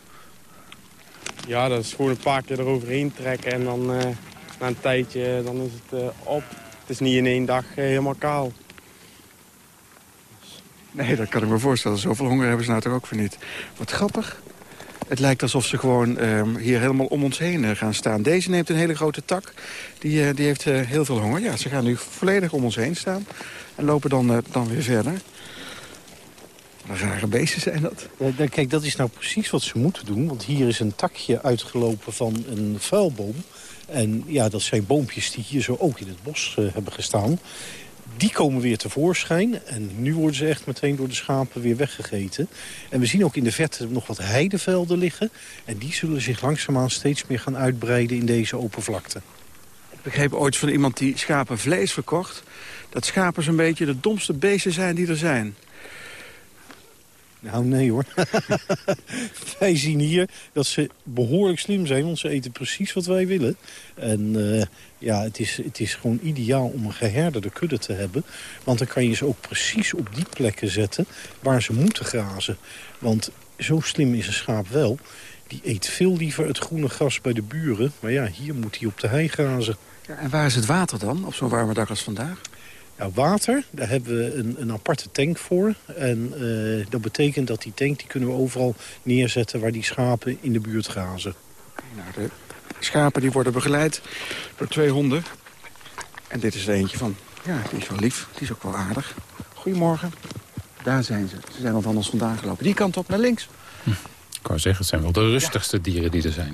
Ja, dat is gewoon een paar keer eroverheen trekken. En dan na een tijdje dan is het op. Het is niet in één dag helemaal kaal. Nee, dat kan ik me voorstellen. Zoveel honger hebben ze nou ook voor niet. Wat grappig. Het lijkt alsof ze gewoon uh, hier helemaal om ons heen uh, gaan staan. Deze neemt een hele grote tak. Die, uh, die heeft heel veel honger. Ja, ze gaan nu volledig om ons heen staan. En lopen dan, dan weer verder. Wat rare beesten zijn dat. Kijk, dat is nou precies wat ze moeten doen. Want hier is een takje uitgelopen van een vuilboom. En ja, dat zijn boompjes die hier zo ook in het bos hebben gestaan. Die komen weer tevoorschijn. En nu worden ze echt meteen door de schapen weer weggegeten. En we zien ook in de verte nog wat heidevelden liggen. En die zullen zich langzaamaan steeds meer gaan uitbreiden in deze open vlakte. Ik begreep ooit van iemand die schapen vlees verkocht... dat schapen zo'n beetje de domste beesten zijn die er zijn. Nou, nee hoor. wij zien hier dat ze behoorlijk slim zijn, want ze eten precies wat wij willen. En uh, ja, het is, het is gewoon ideaal om een geherderde kudde te hebben. Want dan kan je ze ook precies op die plekken zetten waar ze moeten grazen. Want zo slim is een schaap wel. Die eet veel liever het groene gras bij de buren. Maar ja, hier moet hij op de hei grazen. Ja, en waar is het water dan, op zo'n warme dag als vandaag? Ja, water, daar hebben we een, een aparte tank voor. En uh, dat betekent dat die tank die kunnen we overal neerzetten... waar die schapen in de buurt grazen. Nou, de schapen die worden begeleid door twee honden. En dit is er eentje van. Ja, die is wel lief. Die is ook wel aardig. Goedemorgen. Daar zijn ze. Ze zijn al van ons vandaan gelopen. Die kant op, naar links. Hm. Ik wou zeggen, het zijn wel de rustigste dieren die er zijn.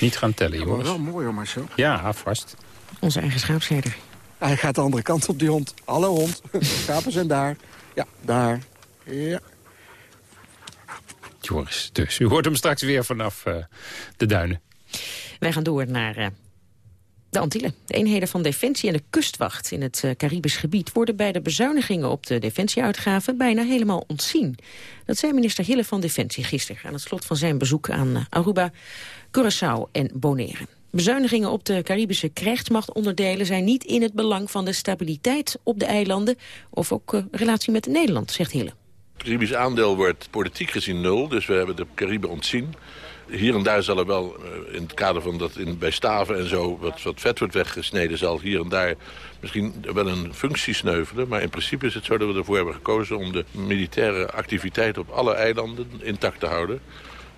Niet gaan tellen, Ja, jongens. wel mooi hoor, Marcel. Ja, vast. Onze eigen schaapsherder. Hij gaat de andere kant op, die hond. Hallo hond, de schapen zijn daar. Ja, daar. Ja. Joris, dus u hoort hem straks weer vanaf eh, de duinen. Wij gaan door naar eh, de Antillen. De eenheden van Defensie en de kustwacht in het eh, Caribisch gebied... worden bij de bezuinigingen op de defensieuitgaven bijna helemaal ontzien. Dat zei minister Hille van Defensie gisteren... aan het slot van zijn bezoek aan Aruba, Curaçao en Bonaire. Bezuinigingen op de Caribische krijgsmachtonderdelen zijn niet in het belang van de stabiliteit op de eilanden of ook eh, relatie met Nederland, zegt Hille. Het Caribisch aandeel wordt politiek gezien nul, dus we hebben de Cariben ontzien. Hier en daar zal er wel, eh, in het kader van dat in, bij staven en zo, wat, wat vet wordt weggesneden, zal hier en daar misschien wel een functie sneuvelen. Maar in principe is het zo dat we ervoor hebben gekozen om de militaire activiteit op alle eilanden intact te houden.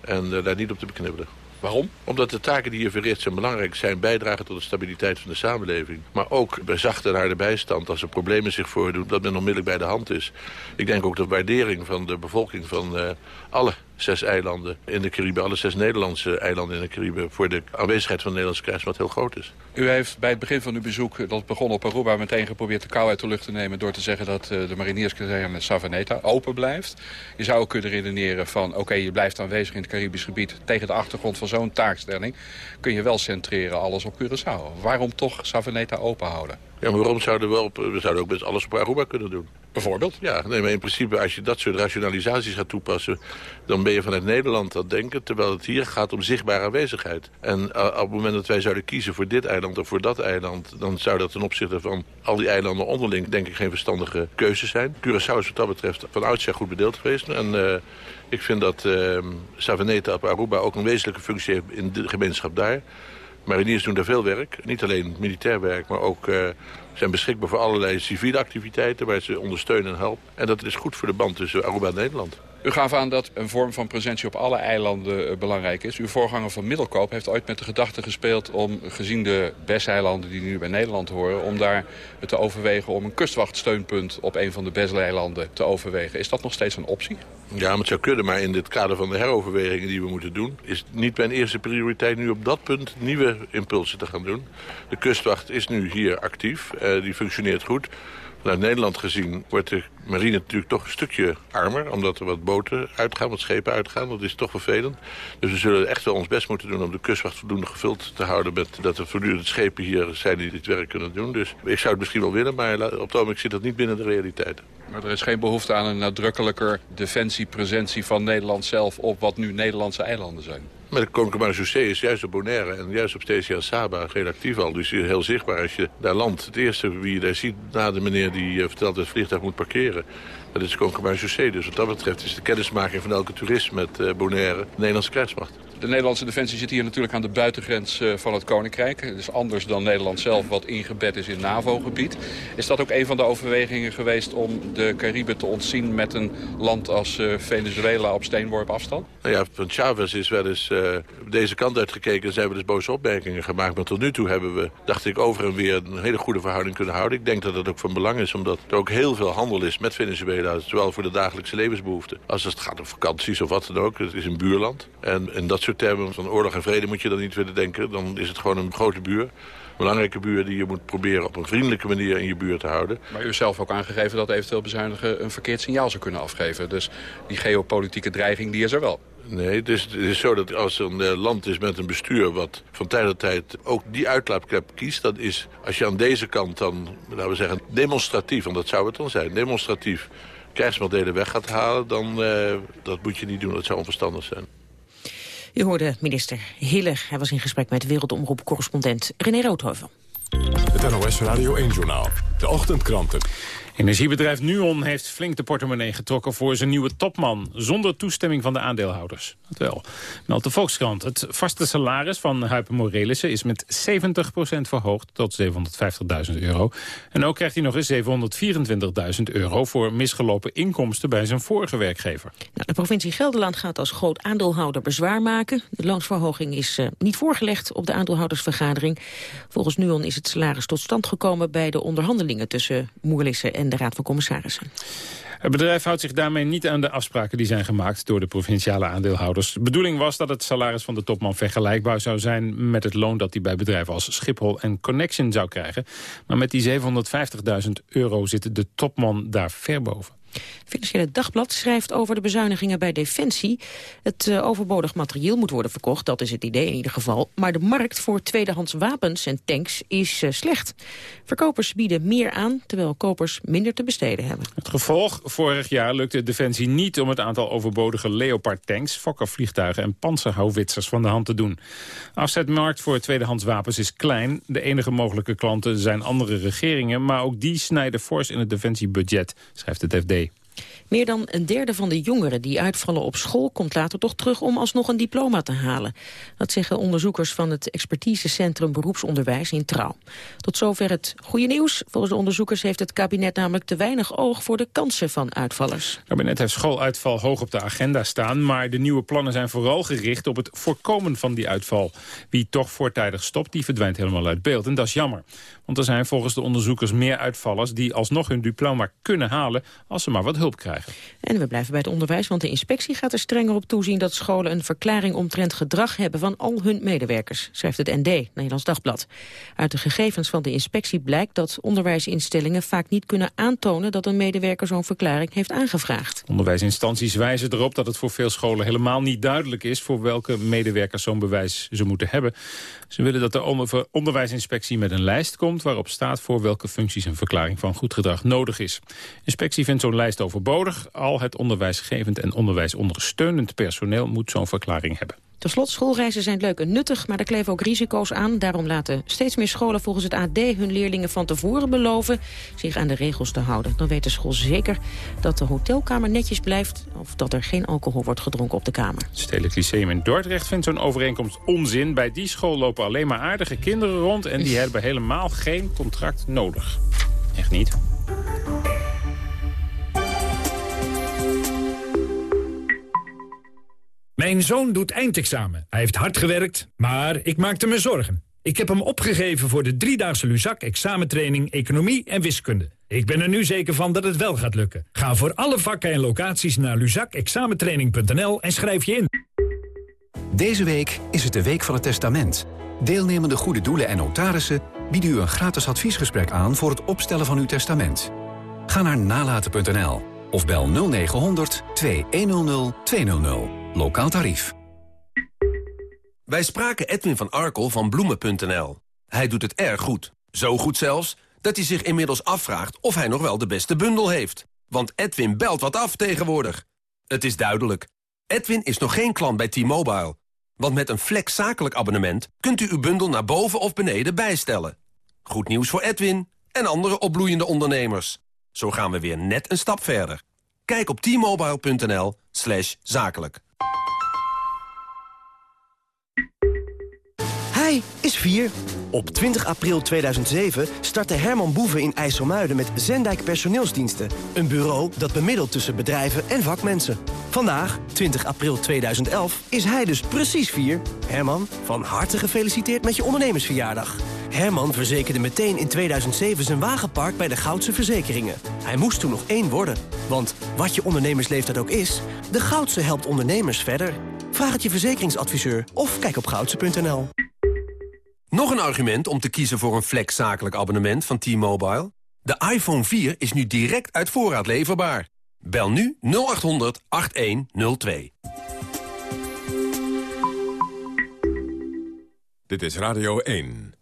En eh, daar niet op te beknibbelen. Waarom? Omdat de taken die je verricht zijn belangrijk zijn. Bijdragen tot de stabiliteit van de samenleving. Maar ook bij zachte en harde bijstand. Als er problemen zich voordoen, dat men onmiddellijk bij de hand is. Ik denk ook de waardering van de bevolking van eh, alle zes eilanden in de Cariben. Alle zes Nederlandse eilanden in de Cariben. Voor de aanwezigheid van de Nederlandse krijgsmacht heel groot is. U heeft bij het begin van uw bezoek, dat begon op Aruba, meteen geprobeerd de kou uit de lucht te nemen door te zeggen dat eh, de marinierskazerne Savaneta open blijft. Je zou ook kunnen redeneren van, oké, je blijft aanwezig in het Caribisch gebied tegen de achtergrond van zo'n taakstelling. Kun je wel centreren alles op Curaçao. Waarom toch Savaneta open houden? Ja, maar waarom zouden we op... We zouden ook best alles op Aruba kunnen doen. Ja, nee, maar in principe als je dat soort rationalisaties gaat toepassen... dan ben je vanuit Nederland dat denken... terwijl het hier gaat om zichtbare aanwezigheid. En uh, op het moment dat wij zouden kiezen voor dit eiland of voor dat eiland... dan zou dat ten opzichte van al die eilanden onderling... denk ik geen verstandige keuze zijn. Curaçao is wat dat betreft van oudsher goed bedeeld geweest. En uh, ik vind dat uh, Savaneta op Aruba ook een wezenlijke functie heeft in de gemeenschap daar... Mariniers doen daar veel werk. Niet alleen militair werk, maar ook uh, zijn beschikbaar voor allerlei civiele activiteiten... waar ze ondersteunen en helpen. En dat is goed voor de band tussen Aruba en Nederland. U gaf aan dat een vorm van presentie op alle eilanden uh, belangrijk is. Uw voorganger van Middelkoop heeft ooit met de gedachte gespeeld... om, gezien de BES-eilanden die nu bij Nederland horen... om daar te overwegen om een kustwachtsteunpunt op een van de BES-eilanden te overwegen. Is dat nog steeds een optie? Ja, maar het zou kunnen, maar in het kader van de heroverwegingen die we moeten doen... is niet mijn eerste prioriteit nu op dat punt nieuwe impulsen te gaan doen. De kustwacht is nu hier actief, uh, die functioneert goed... Vanuit Nederland gezien wordt de marine natuurlijk toch een stukje armer... omdat er wat boten uitgaan, wat schepen uitgaan. Dat is toch vervelend. Dus we zullen echt wel ons best moeten doen om de kustwacht voldoende gevuld te houden... met dat er voortdurend schepen hier zijn die dit werk kunnen doen. Dus ik zou het misschien wel willen, maar op het ogenblik zit dat niet binnen de realiteit. Maar er is geen behoefte aan een nadrukkelijker defensiepresentie van Nederland zelf... op wat nu Nederlandse eilanden zijn? Maar de Koninklijke is juist op Bonaire en juist op Stesia en Saba heel actief al. Dus heel zichtbaar als je daar landt. Het eerste wie je daar ziet na de meneer die uh, vertelt dat het vliegtuig moet parkeren. Dat is de Koninklijke. Dus wat dat betreft is de kennismaking van elke toerist met uh, Bonaire de Nederlandse krijgsmacht. De Nederlandse defensie zit hier natuurlijk aan de buitengrens uh, van het Koninkrijk. Het is anders dan Nederland zelf wat ingebed is in NAVO-gebied. Is dat ook een van de overwegingen geweest om de Cariben te ontzien met een land als uh, Venezuela op steenworp afstand? Nou ja, van Chavez is wel eens uh, deze kant uitgekeken en zijn we dus boze opmerkingen gemaakt. Maar tot nu toe hebben we, dacht ik, over en weer een hele goede verhouding kunnen houden. Ik denk dat dat ook van belang is, omdat er ook heel veel handel is met Venezuela. Zowel voor de dagelijkse levensbehoeften als als het gaat om vakanties of wat dan ook. Het is een buurland. En, en dat soort termen van oorlog en vrede moet je dan niet willen denken. Dan is het gewoon een grote buur. Een belangrijke buur die je moet proberen op een vriendelijke manier in je buurt te houden. Maar u heeft zelf ook aangegeven dat eventueel bezuinigen een verkeerd signaal zou kunnen afgeven. Dus die geopolitieke dreiging die is er wel. Nee, het is, het is zo dat als er een uh, land is met een bestuur... wat van tijd tot tijd ook die uitlaatklep kiest... dat is, als je aan deze kant dan, laten we zeggen, demonstratief... want dat zou het dan zijn, demonstratief krijgsmachtdelen weg gaat halen... dan uh, dat moet je niet doen, dat zou onverstandig zijn. U hoorde minister Hiller. Hij was in gesprek met wereldomroep-correspondent René Roodheuvel. Het NOS Radio 1-journaal. De ochtendkranten. Energiebedrijf Nuon heeft flink de portemonnee getrokken voor zijn nieuwe topman. Zonder toestemming van de aandeelhouders. Dat wel. Meldt de Volkskrant. Het vaste salaris van Huipen Morelissen is met 70% verhoogd tot 750.000 euro. En ook krijgt hij nog eens 724.000 euro voor misgelopen inkomsten bij zijn vorige werkgever. Nou, de provincie Gelderland gaat als groot aandeelhouder bezwaar maken. De loonsverhoging is uh, niet voorgelegd op de aandeelhoudersvergadering. Volgens Nuon is het salaris tot stand gekomen bij de onderhandelingen tussen Moerlissen en de Raad van Commissarissen. Het bedrijf houdt zich daarmee niet aan de afspraken die zijn gemaakt door de provinciale aandeelhouders. De bedoeling was dat het salaris van de topman vergelijkbaar zou zijn met het loon dat hij bij bedrijven als Schiphol en Connection zou krijgen. Maar met die 750.000 euro zit de topman daar ver boven. Financiële Dagblad schrijft over de bezuinigingen bij Defensie. Het uh, overbodig materieel moet worden verkocht, dat is het idee in ieder geval. Maar de markt voor tweedehands wapens en tanks is uh, slecht. Verkopers bieden meer aan, terwijl kopers minder te besteden hebben. Het gevolg? Vorig jaar lukte Defensie niet om het aantal overbodige Leopard-tanks... Fokker-vliegtuigen en panzerhouwitsers van de hand te doen. Afzetmarkt voor tweedehands wapens is klein. De enige mogelijke klanten zijn andere regeringen... maar ook die snijden fors in het defensiebudget, schrijft het FD. Meer dan een derde van de jongeren die uitvallen op school... komt later toch terug om alsnog een diploma te halen. Dat zeggen onderzoekers van het expertisecentrum beroepsonderwijs in Trouw. Tot zover het goede nieuws. Volgens de onderzoekers heeft het kabinet namelijk te weinig oog... voor de kansen van uitvallers. Het kabinet heeft schooluitval hoog op de agenda staan... maar de nieuwe plannen zijn vooral gericht op het voorkomen van die uitval. Wie toch voortijdig stopt, die verdwijnt helemaal uit beeld. En dat is jammer. Want er zijn volgens de onderzoekers meer uitvallers... die alsnog hun diploma kunnen halen als ze maar wat hulp krijgen. En we blijven bij het onderwijs, want de inspectie gaat er strenger op toezien... dat scholen een verklaring omtrent gedrag hebben van al hun medewerkers, schrijft het ND, Nederlands Dagblad. Uit de gegevens van de inspectie blijkt dat onderwijsinstellingen vaak niet kunnen aantonen... dat een medewerker zo'n verklaring heeft aangevraagd. Onderwijsinstanties wijzen erop dat het voor veel scholen helemaal niet duidelijk is... voor welke medewerkers zo'n bewijs ze moeten hebben. Ze willen dat de onderwijsinspectie met een lijst komt... waarop staat voor welke functies een verklaring van goed gedrag nodig is. Inspectie vindt zo'n lijst overbodig. Al het onderwijsgevend en onderwijsondersteunend personeel moet zo'n verklaring hebben. Ten slot, schoolreizen zijn leuk en nuttig, maar er kleven ook risico's aan. Daarom laten steeds meer scholen volgens het AD hun leerlingen van tevoren beloven zich aan de regels te houden. Dan weet de school zeker dat de hotelkamer netjes blijft of dat er geen alcohol wordt gedronken op de kamer. Het Stedelijk Lyceum in Dordrecht vindt zo'n overeenkomst onzin. Bij die school lopen alleen maar aardige kinderen rond en die hebben helemaal geen contract nodig. Echt niet. Mijn zoon doet eindexamen. Hij heeft hard gewerkt, maar ik maakte me zorgen. Ik heb hem opgegeven voor de driedaagse Luzak examentraining Economie en Wiskunde. Ik ben er nu zeker van dat het wel gaat lukken. Ga voor alle vakken en locaties naar luzakexamentraining.nl en schrijf je in. Deze week is het de Week van het Testament. Deelnemende goede doelen en notarissen bieden u een gratis adviesgesprek aan... voor het opstellen van uw testament. Ga naar nalaten.nl of bel 0900 2100 200. Lokaal tarief. Wij spraken Edwin van Arkel van Bloemen.nl. Hij doet het erg goed. Zo goed zelfs, dat hij zich inmiddels afvraagt of hij nog wel de beste bundel heeft. Want Edwin belt wat af tegenwoordig. Het is duidelijk. Edwin is nog geen klant bij T-Mobile. Want met een flex zakelijk abonnement kunt u uw bundel naar boven of beneden bijstellen. Goed nieuws voor Edwin en andere opbloeiende ondernemers. Zo gaan we weer net een stap verder. Kijk op t-mobile.nl zakelijk. Hij is 4. Op 20 april 2007 startte Herman Boeven in IJsselmuiden met Zendijk Personeelsdiensten. Een bureau dat bemiddelt tussen bedrijven en vakmensen. Vandaag, 20 april 2011, is hij dus precies 4. Herman, van harte gefeliciteerd met je ondernemersverjaardag. Herman verzekerde meteen in 2007 zijn wagenpark bij de Goudse Verzekeringen. Hij moest toen nog één worden. Want wat je ondernemersleeftijd ook is, de Goudse helpt ondernemers verder. Vraag het je verzekeringsadviseur of kijk op goudse.nl. Nog een argument om te kiezen voor een flex zakelijk abonnement van T-Mobile? De iPhone 4 is nu direct uit voorraad leverbaar. Bel nu 0800 8102. Dit is Radio 1.